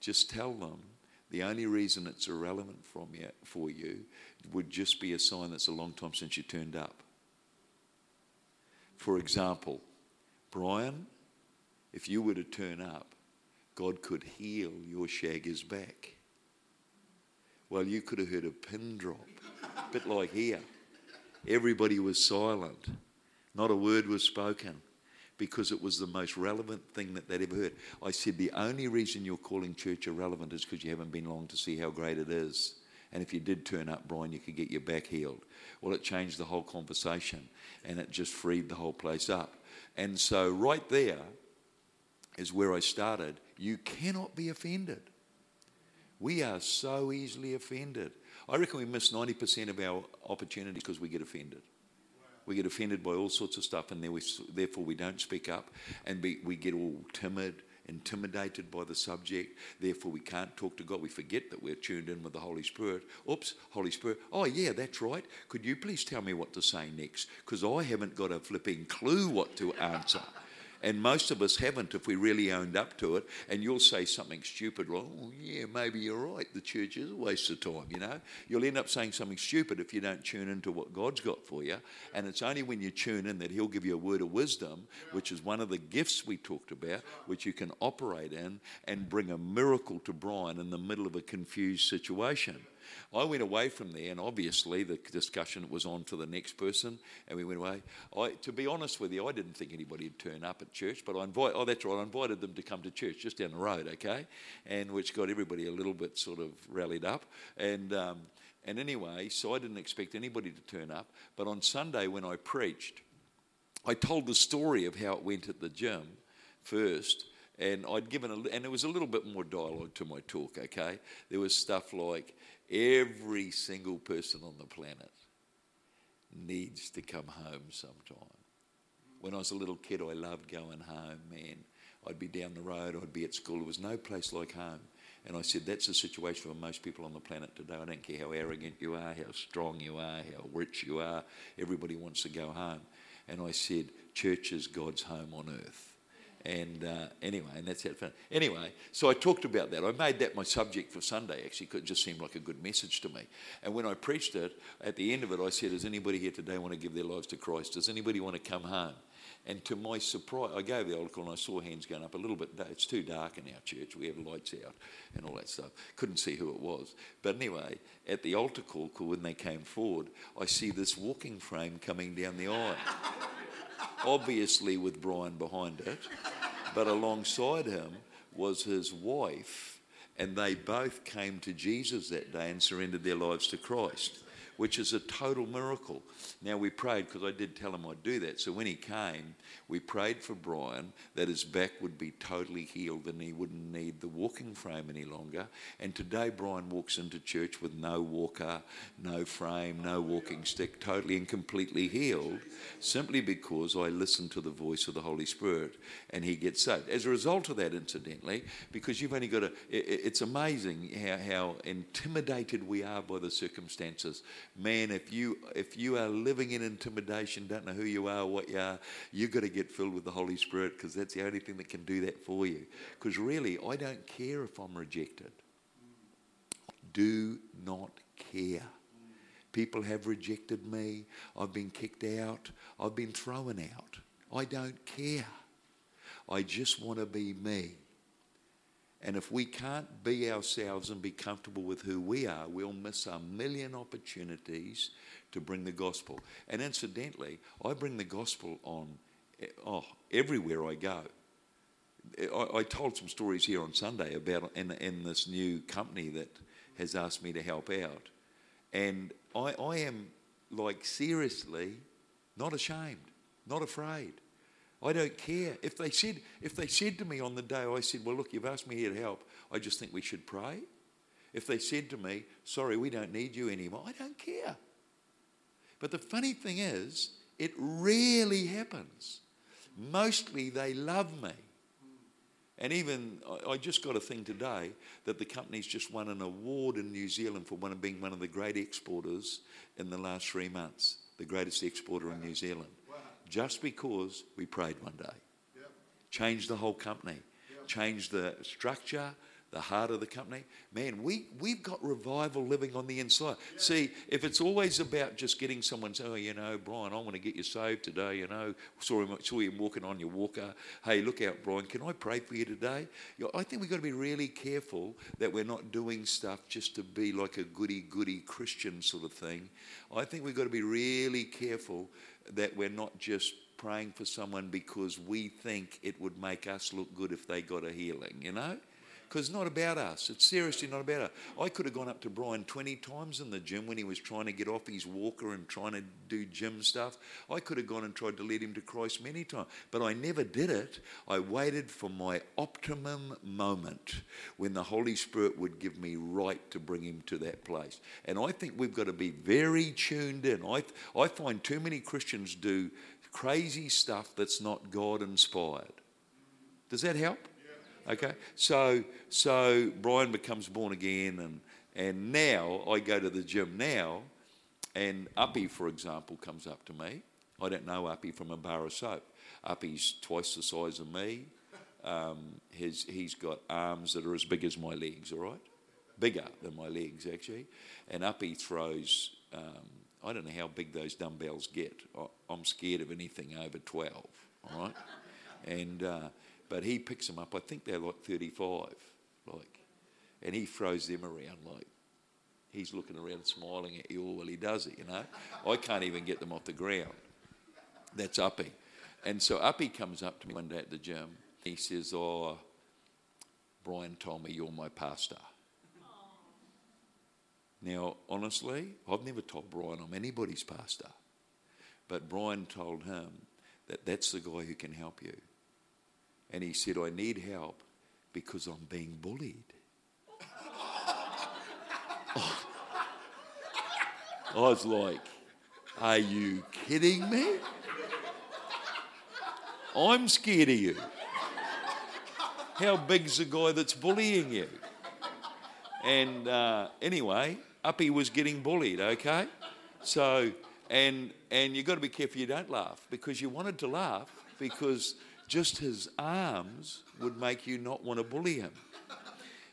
"Just tell them the only reason it's irrelevant from you, for you would just be a sign that's a long time since you turned up. For example, Brian, if you were to turn up, God could heal your shagger's back. Well, you could have heard a pin drop, a bit like here. Everybody was silent, not a word was spoken because it was the most relevant thing that they'd ever heard. I said, The only reason you're calling church irrelevant is because you haven't been long to see how great it is. And if you did turn up, Brian, you could get your back healed. Well, it changed the whole conversation and it just freed the whole place up. And so, right there is where I started. You cannot be offended. We are so easily offended. I reckon we miss 90% of our opportunity because we get offended. We get offended by all sorts of stuff, and we, therefore we don't speak up, and we get all timid intimidated by the subject. Therefore, we can't talk to God. We forget that we're tuned in with the Holy Spirit. Oops, Holy Spirit. Oh, yeah, that's right. Could you please tell me what to say next? Because I haven't got a flipping clue what to answer. And most of us haven't if we really owned up to it. And you'll say something stupid, like, oh, yeah, maybe you're right. The church is a waste of time, you know. You'll end up saying something stupid if you don't tune into what God's got for you. And it's only when you tune in that He'll give you a word of wisdom, which is one of the gifts we talked about, which you can operate in and bring a miracle to Brian in the middle of a confused situation. I went away from there, and obviously the discussion was on for the next person, and we went away. I, to be honest with you, I didn't think anybody would turn up at church, but I invited, oh, that's right, I invited them to come to church just down the road, okay? And which got everybody a little bit sort of rallied up. And, um, and anyway, so I didn't expect anybody to turn up. But on Sunday, when I preached, I told the story of how it went at the gym first and I'd given a, and there was a little bit more dialogue to my talk. Okay, there was stuff like, Every single person on the planet needs to come home sometime. When I was a little kid, I loved going home, man. I'd be down the road, I'd be at school. There was no place like home. And I said, that's the situation for most people on the planet today. I don't care how arrogant you are, how strong you are, how rich you are. Everybody wants to go home. And I said, church is God's home on earth. And uh, anyway, and that's how it finished. Anyway, so I talked about that. I made that my subject for Sunday, actually, because it just seemed like a good message to me. And when I preached it, at the end of it, I said, Does anybody here today want to give their lives to Christ? Does anybody want to come home? And to my surprise, I gave the altar call and I saw hands going up a little bit. It's too dark in our church. We have lights out and all that stuff. Couldn't see who it was. But anyway, at the altar call, when they came forward, I see this walking frame coming down the aisle. Obviously, with Brian behind it. But alongside him was his wife. And they both came to Jesus that day and surrendered their lives to Christ which is a total miracle. Now, we prayed because I did tell him I'd do that. So when he came, we prayed for Brian that his back would be totally healed and he wouldn't need the walking frame any longer. And today, Brian walks into church with no walker, no frame, no walking stick, totally and completely healed, simply because I listened to the voice of the Holy Spirit and he gets saved. As a result of that, incidentally, because you've only got to, it's amazing how, how intimidated we are by the circumstances man, if you if you are living in intimidation, don't know who you are, what you are, you've got to get filled with the Holy Spirit because that's the only thing that can do that for you. Because really, I don't care if I'm rejected. Do not care. People have rejected me. I've been kicked out. I've been thrown out. I don't care. I just want to be me. And if we can't be ourselves and be comfortable with who we are, we'll miss a million opportunities to bring the gospel. And incidentally, I bring the gospel on eh, oh, everywhere I go. Eh, I, I told some stories here on Sunday about in, in this new company that has asked me to help out. And I, I am like seriously not ashamed, not afraid. I don't care. If they said, if they said to me on the day, I said, Well, look, you've asked me here to help, I just think we should pray. If they said to me, Sorry, we don't need you anymore, I don't care. But the funny thing is, it rarely happens. Mostly they love me. And even, I just got a thing today that the company's just won an award in New Zealand for one of being one of the great exporters in the last three months, the greatest exporter in New Zealand just because we prayed one day. Yep. Changed the whole company, yep. changed the structure, the heart of the company. Man, we, we've got revival living on the inside. Yeah. See, if it's always about just getting someone say, oh, you know, Brian, I want to get you saved today, you know, saw him, saw him walking on your walker. Hey, look out, Brian, can I pray for you today? You know, I think we've got to be really careful that we're not doing stuff just to be like a goody-goody Christian sort of thing. I think we've got to be really careful that we're not just praying for someone because we think it would make us look good if they got a healing, you know? Because it's not about us. It's seriously not about us. I could have gone up to Brian 20 times in the gym when he was trying to get off his walker and trying to do gym stuff. I could have gone and tried to lead him to Christ many times. But I never did it. I waited for my optimum moment when the Holy Spirit would give me right to bring him to that place. And I think we've got to be very tuned in. I, I find too many Christians do crazy stuff that's not God inspired. Does that help? Okay, so so Brian becomes born again, and and now I go to the gym now, and Uppy, for example, comes up to me. I don't know Uppy from a bar of soap. Uppy's twice the size of me. Um, his, he's got arms that are as big as my legs, all right? Bigger than my legs, actually. And Uppy throws, um, I don't know how big those dumbbells get. I'm scared of anything over 12, all right? And uh, but he picks them up. I think they're like 35, like, and he throws them around like he's looking around smiling at you all while he does it. You know, I can't even get them off the ground. That's Uppy, and so Uppy comes up to me one day at the gym. He says, "Oh, Brian told me you're my pastor." Now, honestly, I've never told Brian I'm anybody's pastor. But Brian told him that that's the guy who can help you. And he said, I need help because I'm being bullied. I was like, Are you kidding me? I'm scared of you. How big's the guy that's bullying you? And uh, anyway, Uppy was getting bullied, okay? So, and, and you've got to be careful you don't laugh because you wanted to laugh because just his arms would make you not want to bully him.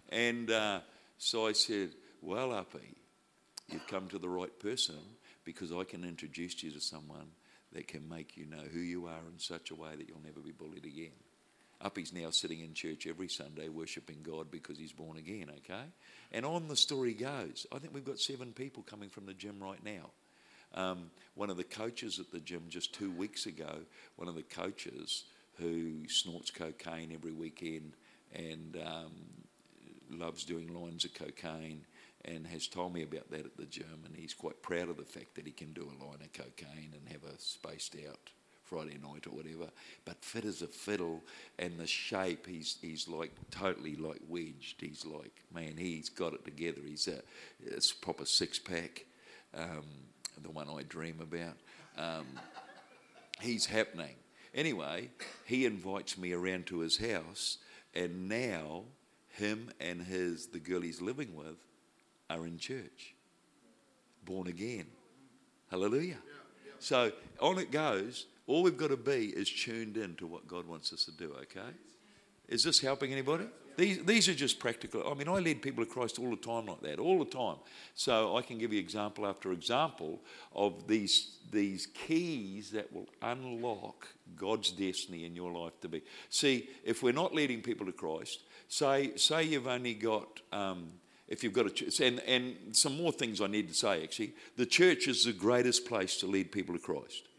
And uh, so I said, Well, Uppy, you've come to the right person because I can introduce you to someone that can make you know who you are in such a way that you'll never be bullied again. Uppy's now sitting in church every Sunday worshipping God because he's born again, okay? And on the story goes, I think we've got seven people coming from the gym right now. Um, one of the coaches at the gym just two weeks ago, one of the coaches who snorts cocaine every weekend and um, loves doing lines of cocaine and has told me about that at the gym and he's quite proud of the fact that he can do a line of cocaine and have a spaced out Friday night or whatever, but fit as a fiddle, and the shape he's he's like totally like wedged. He's like man, he's got it together. He's a it's a proper six pack, um, the one I dream about. Um, he's happening. Anyway, he invites me around to his house, and now him and his the girl he's living with are in church, born again. Hallelujah. So on it goes. All we've got to be is tuned in to what God wants us to do, okay? Is this helping anybody? These, these are just practical. I mean, I lead people to Christ all the time like that, all the time. So I can give you example after example of these, these keys that will unlock God's destiny in your life to be. See, if we're not leading people to Christ, say, say you've only got. Um, if you've got a church, and, and some more things I need to say actually, the church is the greatest place to lead people to Christ.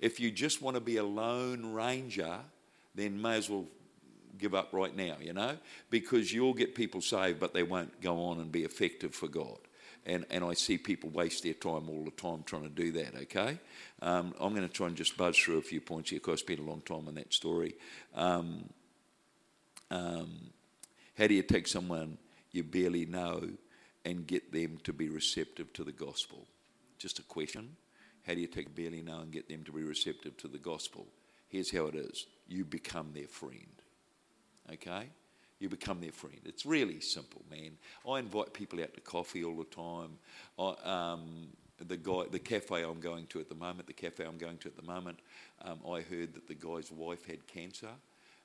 If you just want to be a lone ranger, then may as well give up right now, you know, because you'll get people saved, but they won't go on and be effective for God. And, and I see people waste their time all the time trying to do that, okay? Um, I'm going to try and just buzz through a few points here because I spent a long time on that story. Um, um, how do you take someone you barely know and get them to be receptive to the gospel? Just a question. How do you take barely know and get them to be receptive to the gospel? Here's how it is you become their friend. Okay? You become their friend. It's really simple, man. I invite people out to coffee all the time. I, um, the guy, the cafe I'm going to at the moment, the cafe I'm going to at the moment, um, I heard that the guy's wife had cancer.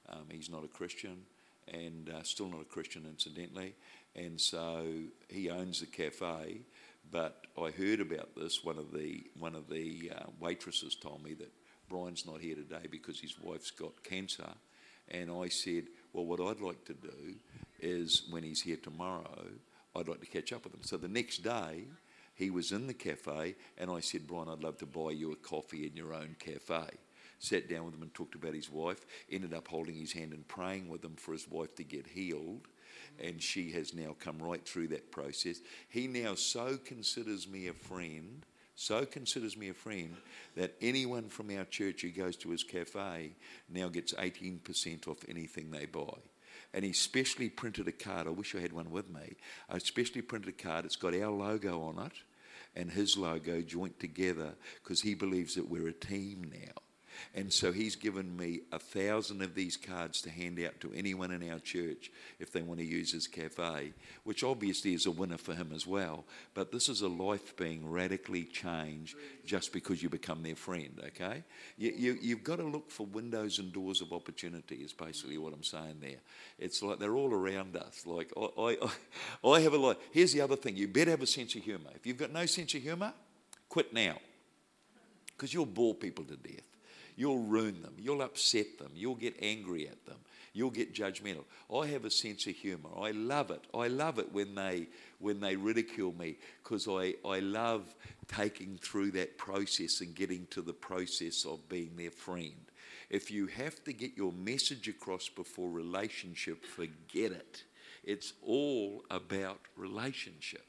Um, he's not a Christian and uh, still not a Christian, incidentally. And so he owns the cafe, but I heard about this. One of the one of the uh, waitresses told me that Brian's not here today because his wife's got cancer, and I said, well, what I'd like to do is when he's here tomorrow, I'd like to catch up with him. So the next day, he was in the cafe, and I said, Brian, I'd love to buy you a coffee in your own cafe. Sat down with him and talked about his wife. Ended up holding his hand and praying with him for his wife to get healed and she has now come right through that process. He now so considers me a friend, so considers me a friend, that anyone from our church who goes to his cafe now gets 18% off anything they buy. And he specially printed a card. I wish I had one with me. I specially printed a card. It's got our logo on it and his logo joint together because he believes that we're a team now. And so he's given me a thousand of these cards to hand out to anyone in our church if they want to use his cafe, which obviously is a winner for him as well. But this is a life being radically changed just because you become their friend, okay? You, you, have got to look for windows and doors of opportunity, is basically what I'm saying there. It's like they're all around us. Like, I, I, I have a lot. Here's the other thing you better have a sense of humour. If you've got no sense of humour, quit now because you'll bore people to death. You'll ruin them. You'll upset them. You'll get angry at them. You'll get judgmental. I have a sense of humor. I love it. I love it when they when they ridicule me because I, I love taking through that process and getting to the process of being their friend. If you have to get your message across before relationship, forget it. It's all about relationship.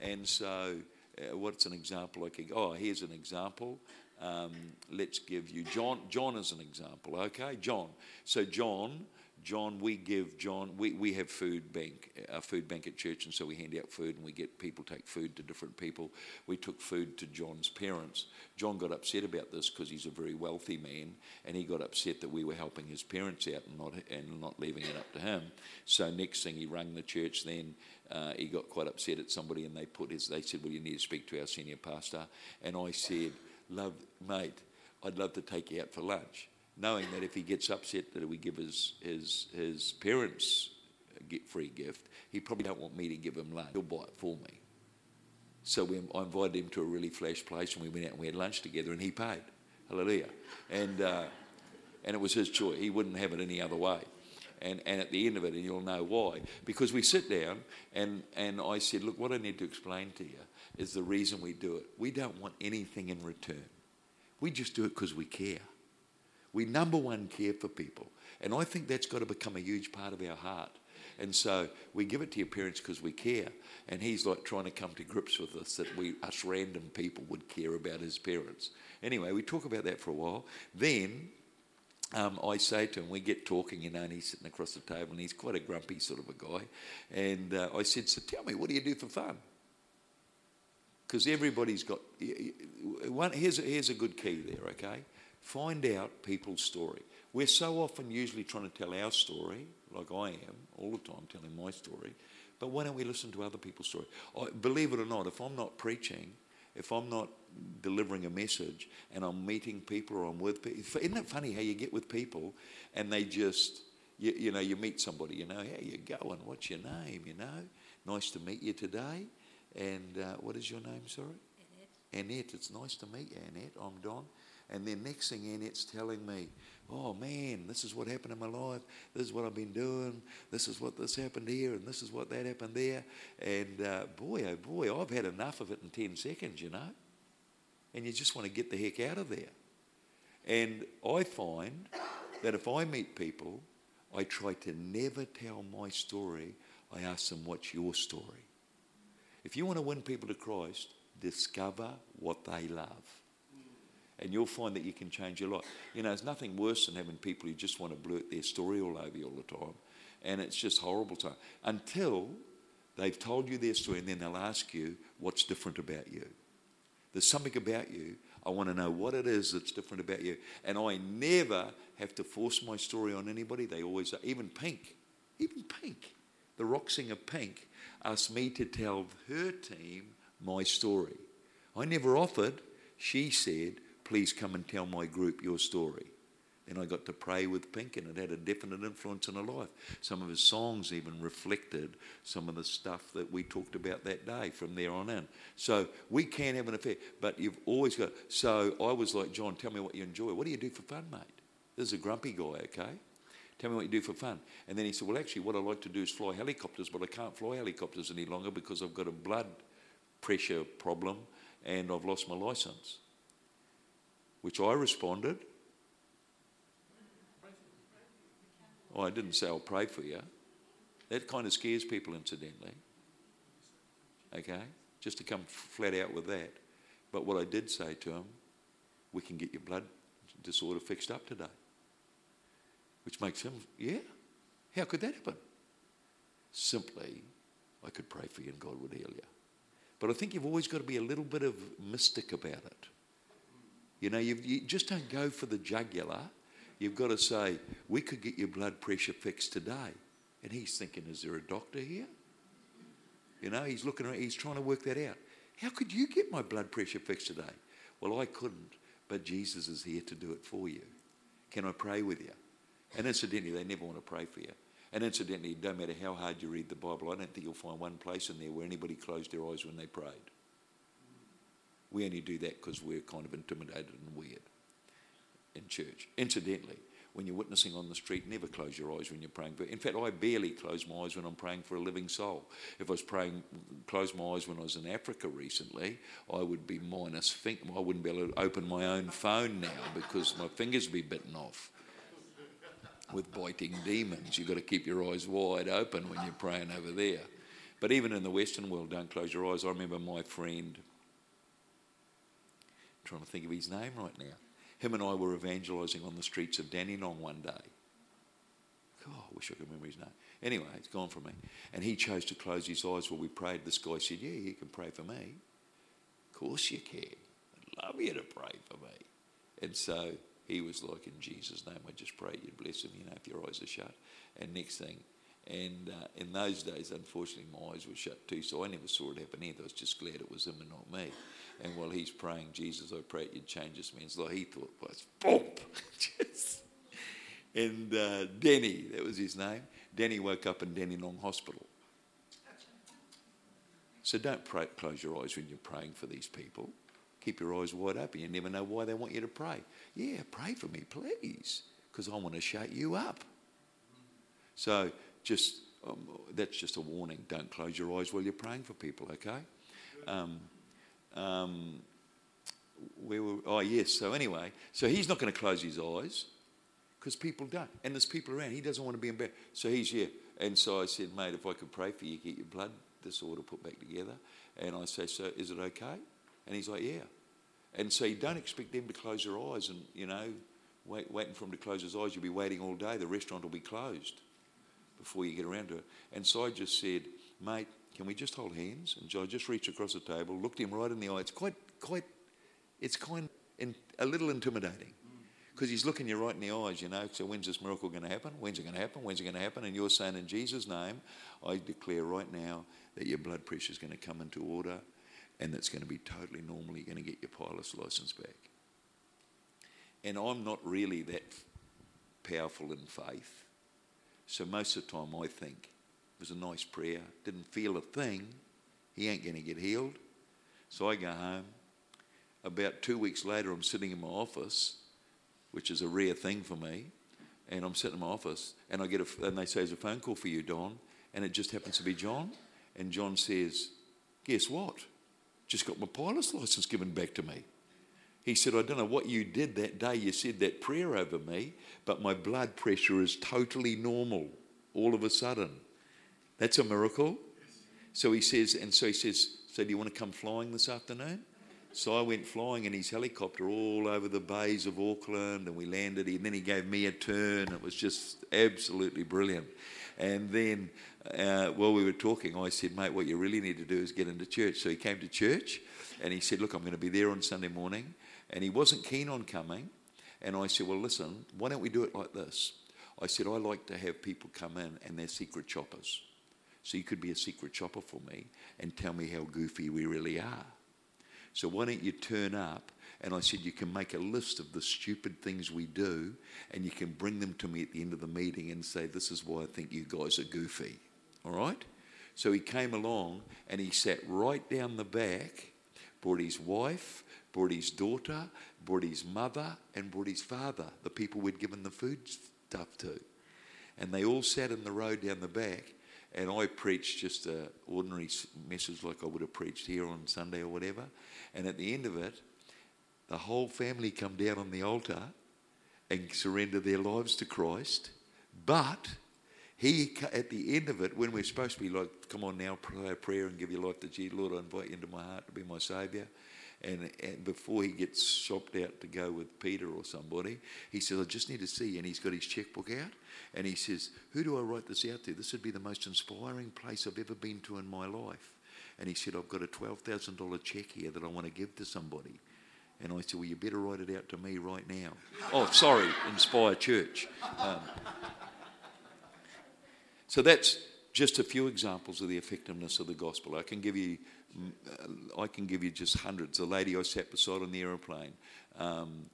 And so, uh, what's an example I could? Oh, here's an example. Um, let's give you John. John is an example, okay? John. So John, John, we give John. We, we have food bank, a food bank at church, and so we hand out food, and we get people take food to different people. We took food to John's parents. John got upset about this because he's a very wealthy man, and he got upset that we were helping his parents out and not and not leaving it up to him. So next thing, he rang the church. Then uh, he got quite upset at somebody, and they put his. They said, "Well, you need to speak to our senior pastor," and I said love, mate, I'd love to take you out for lunch. knowing that if he gets upset that we give his, his, his parents a free gift, he probably don't want me to give him lunch. He'll buy it for me. So we, I invited him to a really flash place and we went out and we had lunch together and he paid. Hallelujah. And, uh, and it was his choice. He wouldn't have it any other way. And, and at the end of it, and you'll know why. Because we sit down and, and I said, Look, what I need to explain to you is the reason we do it. We don't want anything in return, we just do it because we care. We, number one, care for people. And I think that's got to become a huge part of our heart. And so we give it to your parents because we care. And he's like trying to come to grips with us that we, us random people, would care about his parents. Anyway, we talk about that for a while. Then um, I say to him, we get talking, you know, and he's sitting across the table, and he's quite a grumpy sort of a guy. And uh, I said, So tell me, what do you do for fun? Because everybody's got. One, here's, a, here's a good key there, okay? Find out people's story. We're so often usually trying to tell our story, like I am all the time telling my story, but why don't we listen to other people's story? I, believe it or not, if I'm not preaching, if I'm not delivering a message and I'm meeting people or I'm with people, isn't it funny how you get with people and they just, you, you know, you meet somebody, you know, how you going? What's your name? You know, nice to meet you today. And uh, what is your name, sorry? Annette. Annette, it's nice to meet you, Annette. I'm Don. And then next thing Annette's telling me, oh man, this is what happened in my life. This is what I've been doing. This is what this happened here, and this is what that happened there. And uh, boy, oh boy, I've had enough of it in 10 seconds, you know. And you just want to get the heck out of there. And I find that if I meet people, I try to never tell my story. I ask them, what's your story? If you want to win people to Christ, discover what they love and you'll find that you can change your life. You know, there's nothing worse than having people who just want to blurt their story all over you all the time, and it's just horrible time until they've told you their story, and then they'll ask you what's different about you. There's something about you. I want to know what it is that's different about you, and I never have to force my story on anybody. They always, even Pink, even Pink, the rock singer Pink, asked me to tell her team my story. I never offered. She said, please come and tell my group your story. Then I got to pray with Pink, and it had a definite influence in her life. Some of his songs even reflected some of the stuff that we talked about that day from there on in. So we can have an affair, but you've always got. So I was like, John, tell me what you enjoy. What do you do for fun, mate? This is a grumpy guy, okay? Tell me what you do for fun. And then he said, Well, actually, what I like to do is fly helicopters, but I can't fly helicopters any longer because I've got a blood pressure problem and I've lost my license. Which I responded. Oh, I didn't say I'll pray for you. That kind of scares people, incidentally. Okay? Just to come flat out with that. But what I did say to him, we can get your blood disorder fixed up today. Which makes him, yeah? How could that happen? Simply, I could pray for you and God would heal you. But I think you've always got to be a little bit of mystic about it. You know, you just don't go for the jugular. You've got to say, we could get your blood pressure fixed today. And he's thinking, is there a doctor here? You know, he's looking around, he's trying to work that out. How could you get my blood pressure fixed today? Well, I couldn't, but Jesus is here to do it for you. Can I pray with you? And incidentally, they never want to pray for you. And incidentally, don't matter how hard you read the Bible, I don't think you'll find one place in there where anybody closed their eyes when they prayed. We only do that because we're kind of intimidated and weird in church. Incidentally, when you're witnessing on the street, never close your eyes when you're praying for. In fact, I barely close my eyes when I'm praying for a living soul. If I was praying, close my eyes when I was in Africa recently, I would be minus. I wouldn't be able to open my own phone now because my fingers would be bitten off with biting demons. You've got to keep your eyes wide open when you're praying over there. But even in the Western world, don't close your eyes. I remember my friend trying to think of his name right now. Him and I were evangelizing on the streets of Dandenong one day. God, I wish I could remember his name. Anyway, it's gone from me. And he chose to close his eyes while we prayed. This guy said, Yeah, you can pray for me. Of course you can. I'd love you to pray for me. And so he was like, In Jesus' name, I just pray you'd bless him, you know, if your eyes are shut. And next thing, and uh, in those days, unfortunately, my eyes were shut too, so I never saw it happen either. I was just glad it was him and not me. And while he's praying, Jesus, I pray you'd change this man's life, he thought was, boom! just, and uh, Denny, that was his name. Denny woke up in Dandenong Hospital. So don't pray, close your eyes when you're praying for these people. Keep your eyes wide open. You never know why they want you to pray. Yeah, pray for me, please, because I want to shut you up. So just um, that's just a warning. Don't close your eyes while you're praying for people. Okay. Um, um, where were, oh yes. So anyway, so he's not going to close his eyes because people don't, and there's people around. He doesn't want to be embarrassed. So he's yeah. And so I said, mate, if I could pray for you, get your blood disorder put back together. And I say, so is it okay? And he's like, yeah. And so you don't expect them to close their eyes and, you know, wait, waiting for him to close his eyes. You'll be waiting all day. The restaurant will be closed before you get around to it. And so I just said, mate, can we just hold hands? And so I just reached across the table, looked him right in the eye. It's quite, quite, it's kind of a little intimidating because he's looking you right in the eyes, you know. So when's this miracle going to happen? When's it going to happen? When's it going to happen? And you're saying, in Jesus' name, I declare right now that your blood pressure is going to come into order and that's going to be totally normal. You're going to get your pilot's license back. And I'm not really that powerful in faith. So most of the time I think it was a nice prayer, didn't feel a thing. He ain't going to get healed. So I go home. About two weeks later, I'm sitting in my office, which is a rare thing for me. And I'm sitting in my office, and I get a, and they say, "There's a phone call for you, Don," and it just happens to be John. And John says, "Guess what? Just got my pilot's license given back to me." He said, I don't know what you did that day. You said that prayer over me, but my blood pressure is totally normal all of a sudden. That's a miracle. So he says, and so he says, So do you want to come flying this afternoon? So I went flying in his helicopter all over the bays of Auckland and we landed. And then he gave me a turn. It was just absolutely brilliant. And then uh, while we were talking, I said, Mate, what you really need to do is get into church. So he came to church and he said, Look, I'm going to be there on Sunday morning and he wasn't keen on coming. And I said, Well, listen, why don't we do it like this? I said, I like to have people come in and they're secret choppers. So you could be a secret chopper for me and tell me how goofy we really are. So why don't you turn up? And I said, You can make a list of the stupid things we do and you can bring them to me at the end of the meeting and say, This is why I think you guys are goofy. All right? So he came along and he sat right down the back, brought his wife, brought his daughter, brought his mother, and brought his father, the people we'd given the food stuff to. And they all sat in the row down the back, and I preached just an ordinary message like I would have preached here on Sunday or whatever. And at the end of it, the whole family come down on the altar and surrender their lives to Christ. But he, at the end of it, when we're supposed to be like, come on now, pray a prayer and give your life to Jesus, Lord, I invite you into my heart to be my Saviour. And, and, before he gets shopped out to go with Peter or somebody, he says, I just need to see. And he's got his checkbook out and he says, Who do I write this out to? This would be the most inspiring place I've ever been to in my life. And he said, I've got a $12,000 check here that I want to give to somebody. And I said, Well, you better write it out to me right now. oh, sorry, Inspire Church. Um, so that's just a few examples of the effectiveness of the gospel. I can give you I can give you just hundreds. The lady I sat beside on the aeroplane, um,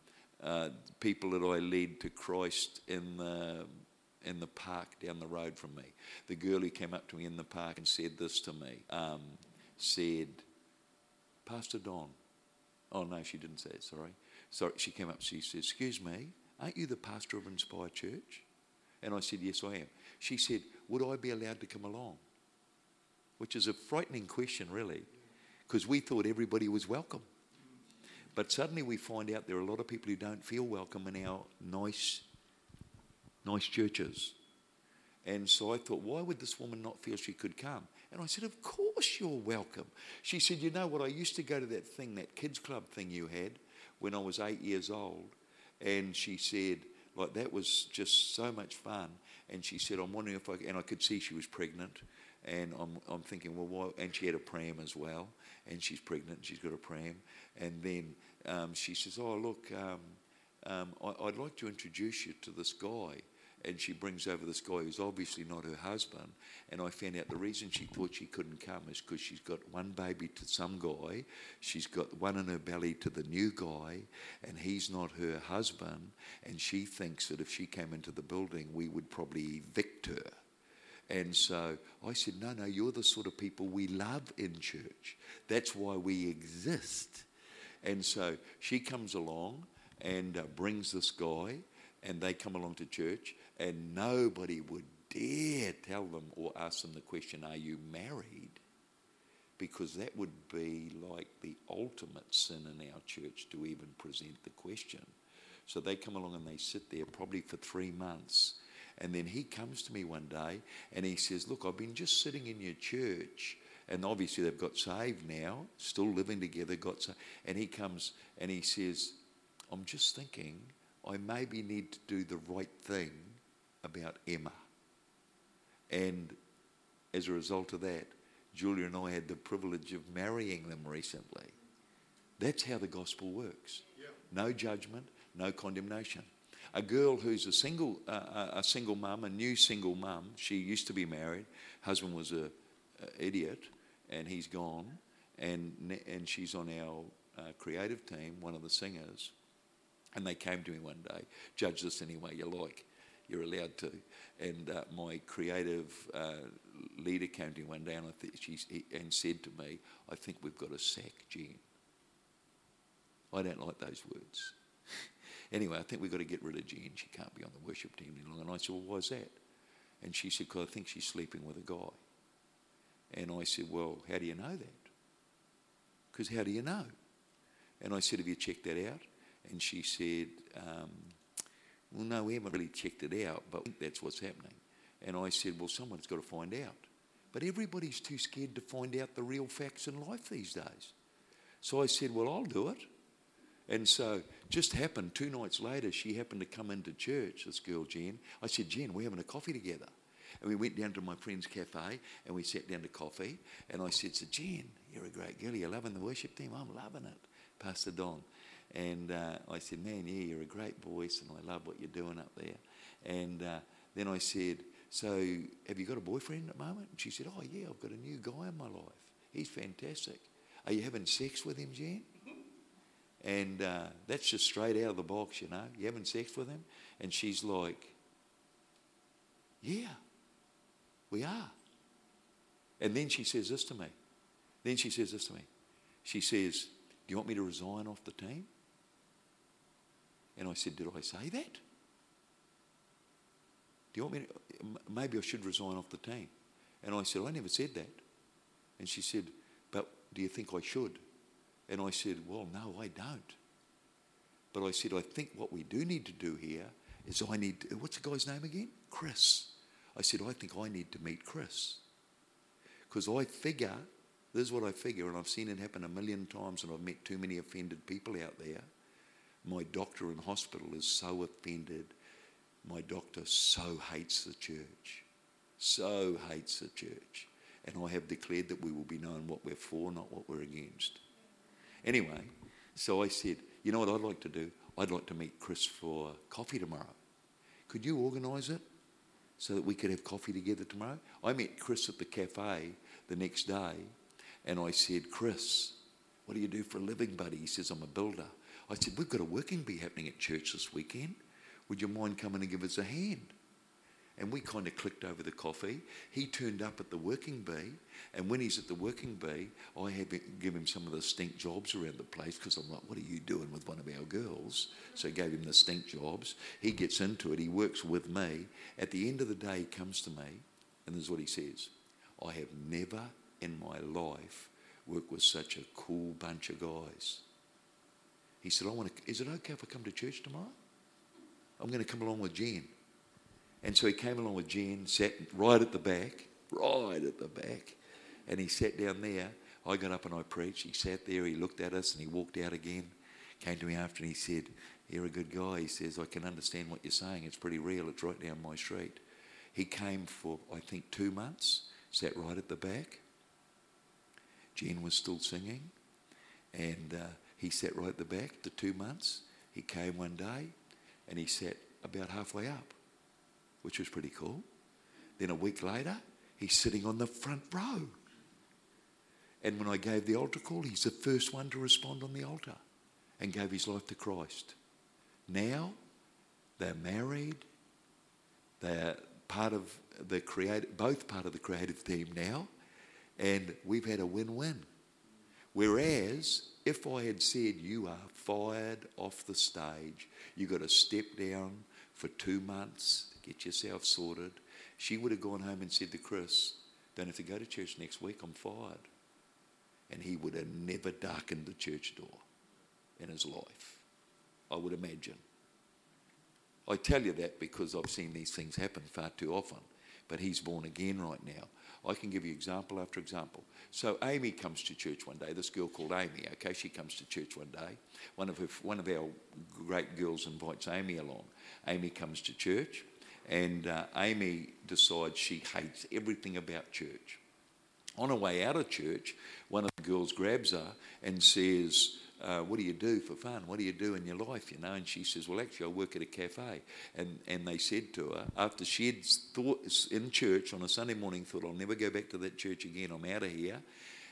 uh, people that I led to Christ in the in the park down the road from me. The girl who came up to me in the park and said this to me um, said, Pastor Don. Oh no, she didn't say it. Sorry. Sorry. She came up. She said, "Excuse me, aren't you the pastor of Inspire Church?" And I said, "Yes, I am." She said, "Would I be allowed to come along?" Which is a frightening question, really, because we thought everybody was welcome. But suddenly we find out there are a lot of people who don't feel welcome in our nice, nice churches. And so I thought, why would this woman not feel she could come? And I said, Of course you're welcome. She said, You know what? I used to go to that thing, that kids' club thing you had when I was eight years old. And she said, like, that was just so much fun. And she said, I'm wondering if I, and I could see she was pregnant. And I'm, I'm thinking, well, why? And she had a pram as well, and she's pregnant, and she's got a pram. And then um, she says, oh, look, um, um, I, would like to introduce you to this guy. and she brings over this guy who's obviously not her husband. And I found out the reason she thought she couldn't come is because she's got one baby to some guy, she's got one in her belly to the new guy, and he's not her husband. And she thinks that if she came into the building, we would probably evict her. And so I said, No, no, you're the sort of people we love in church. That's why we exist. And so she comes along and uh, brings this guy, and they come along to church, and nobody would dare tell them or ask them the question, Are you married? Because that would be like the ultimate sin in our church to even present the question. So they come along and they sit there probably for three months. And then he comes to me one day and he says, Look, I've been just sitting in your church. And obviously they've got saved now, still living together, got saved. And he comes and he says, I'm just thinking I maybe need to do the right thing about Emma. And as a result of that, Julia and I had the privilege of marrying them recently. That's how the gospel works. Yeah. No judgment, no condemnation. A girl who's a single, uh, a single mum, a new single mum. She used to be married. Husband was a, a idiot, and he's gone. And and she's on our uh, creative team, one of the singers. And they came to me one day, judge this any way you like. You're allowed to. And uh, my creative uh, leader came to me one day and, I th- and said to me, I think we've got to sack Jen. I don't like those words. anyway, I think we've got to get rid of Jen. She can't be on the worship team any longer. And I said, Well, why's that? And she said, Because I think she's sleeping with a guy. And I said, Well, how do you know that? Because how do you know? And I said, Have you checked that out? And she said, um, Well, no, we haven't really checked it out, but that's what's happening. And I said, Well, someone's got to find out. But everybody's too scared to find out the real facts in life these days. So I said, Well, I'll do it. And so, just happened two nights later, she happened to come into church, this girl, Jen. I said, Jen, we're having a coffee together. And we went down to my friend's cafe and we sat down to coffee. And I said, So, Jen, you're a great girl. You're loving the worship team. I'm loving it. Pastor Don. And uh, I said, Man, yeah, you're a great voice and I love what you're doing up there. And uh, then I said, So, have you got a boyfriend at the moment? And she said, Oh, yeah, I've got a new guy in my life. He's fantastic. Are you having sex with him, Jen? And uh, that's just straight out of the box, you know. You having sex with him? And she's like, Yeah, we are. And then she says this to me. Then she says this to me. She says, Do you want me to resign off the team? And I said, Did I say that? Do you want me to? Maybe I should resign off the team. And I said, I never said that. And she said, But do you think I should? And I said, Well, no, I don't. But I said, I think what we do need to do here is I need, to, what's the guy's name again? Chris. I said, I think I need to meet Chris. Because I figure, this is what I figure, and I've seen it happen a million times, and I've met too many offended people out there. My doctor in hospital is so offended. My doctor so hates the church. So hates the church. And I have declared that we will be known what we're for, not what we're against. Anyway, so I said, you know what I'd like to do? I'd like to meet Chris for coffee tomorrow. Could you organise it so that we could have coffee together tomorrow? I met Chris at the cafe the next day and I said, Chris, what do you do for a living, buddy? He says, I'm a builder. I said, We've got a working bee happening at church this weekend. Would you mind coming and give us a hand? And we kind of clicked over the coffee. He turned up at the working bee, and when he's at the working bee, I have give him some of the stink jobs around the place because I'm like, what are you doing with one of our girls? So I gave him the stink jobs. He gets into it, he works with me. At the end of the day, he comes to me, and this is what he says I have never in my life worked with such a cool bunch of guys. He said, I want to, is it okay if I come to church tomorrow? I'm going to come along with Jen. And so he came along with Jen, sat right at the back, right at the back. And he sat down there. I got up and I preached. He sat there, he looked at us, and he walked out again. Came to me after and he said, You're a good guy. He says, I can understand what you're saying. It's pretty real. It's right down my street. He came for, I think, two months, sat right at the back. Jen was still singing. And uh, he sat right at the back the two months. He came one day and he sat about halfway up which was pretty cool. Then a week later, he's sitting on the front row. And when I gave the altar call, he's the first one to respond on the altar and gave his life to Christ. Now, they're married. They're part of the creative, both part of the creative team now, and we've had a win-win. Whereas, if I had said you are fired off the stage, you've got to step down for two months, get yourself sorted, she would have gone home and said to Chris, "Don't have to go to church next week. I'm fired," and he would have never darkened the church door in his life. I would imagine. I tell you that because I've seen these things happen far too often. But he's born again right now. I can give you example after example. So Amy comes to church one day. This girl called Amy. Okay, she comes to church one day. One of her, one of our great girls invites Amy along. Amy comes to church, and uh, Amy decides she hates everything about church. On her way out of church, one of the girls grabs her and says, uh, what do you do for fun? What do you do in your life? You know, and she says, well, actually, I work at a cafe. And and they said to her after she had thought in church on a Sunday morning, thought I'll never go back to that church again. I'm out of here,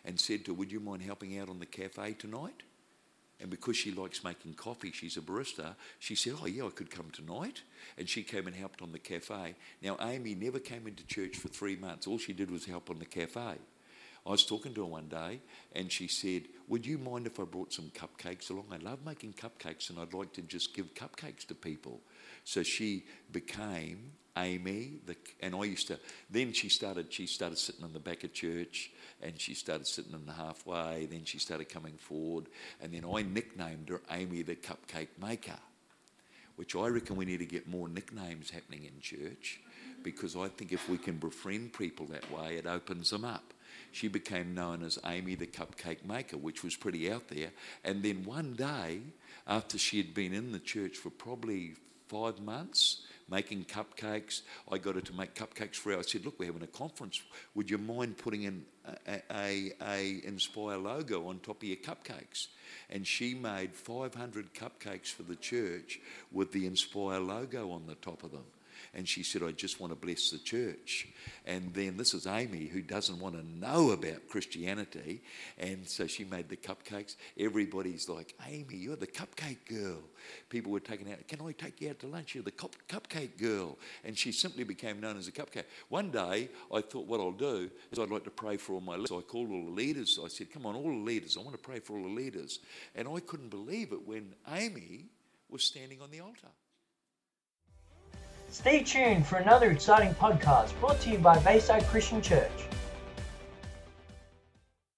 and said to her, would you mind helping out on the cafe tonight? And because she likes making coffee, she's a barista, she said, Oh, yeah, I could come tonight. And she came and helped on the cafe. Now, Amy never came into church for three months. All she did was help on the cafe. I was talking to her one day and she said, Would you mind if I brought some cupcakes along? I love making cupcakes and I'd like to just give cupcakes to people. So she became Amy, the, and I used to. Then she started. She started sitting in the back of church, and she started sitting in the halfway. Then she started coming forward, and then I nicknamed her Amy, the Cupcake Maker, which I reckon we need to get more nicknames happening in church, because I think if we can befriend people that way, it opens them up she became known as Amy the Cupcake Maker, which was pretty out there. And then one day, after she had been in the church for probably five months, making cupcakes. I got her to make cupcakes for her. I said, "Look, we're having a conference. Would you mind putting in a, a, a, Inspire logo on top of your cupcakes?" And she made 500 cupcakes for the church with the Inspire logo on the top of them and she said, I just want to bless the church. And then this is Amy, who doesn't want to know about Christianity. And so she made the cupcakes. Everybody's like, Amy, you're the cupcake girl. People were taking out, Can I take you out to lunch? You're the cup- cupcake girl. And she simply became known as a cupcake. One day, I thought what I'll do is I'd like to pray for all my leaders. So I called all the leaders. I said, Come on, all the leaders. I want to pray for all the leaders. And I couldn't believe it when Amy was standing on the altar. Stay tuned for another exciting podcast brought to you by Bayside Christian Church.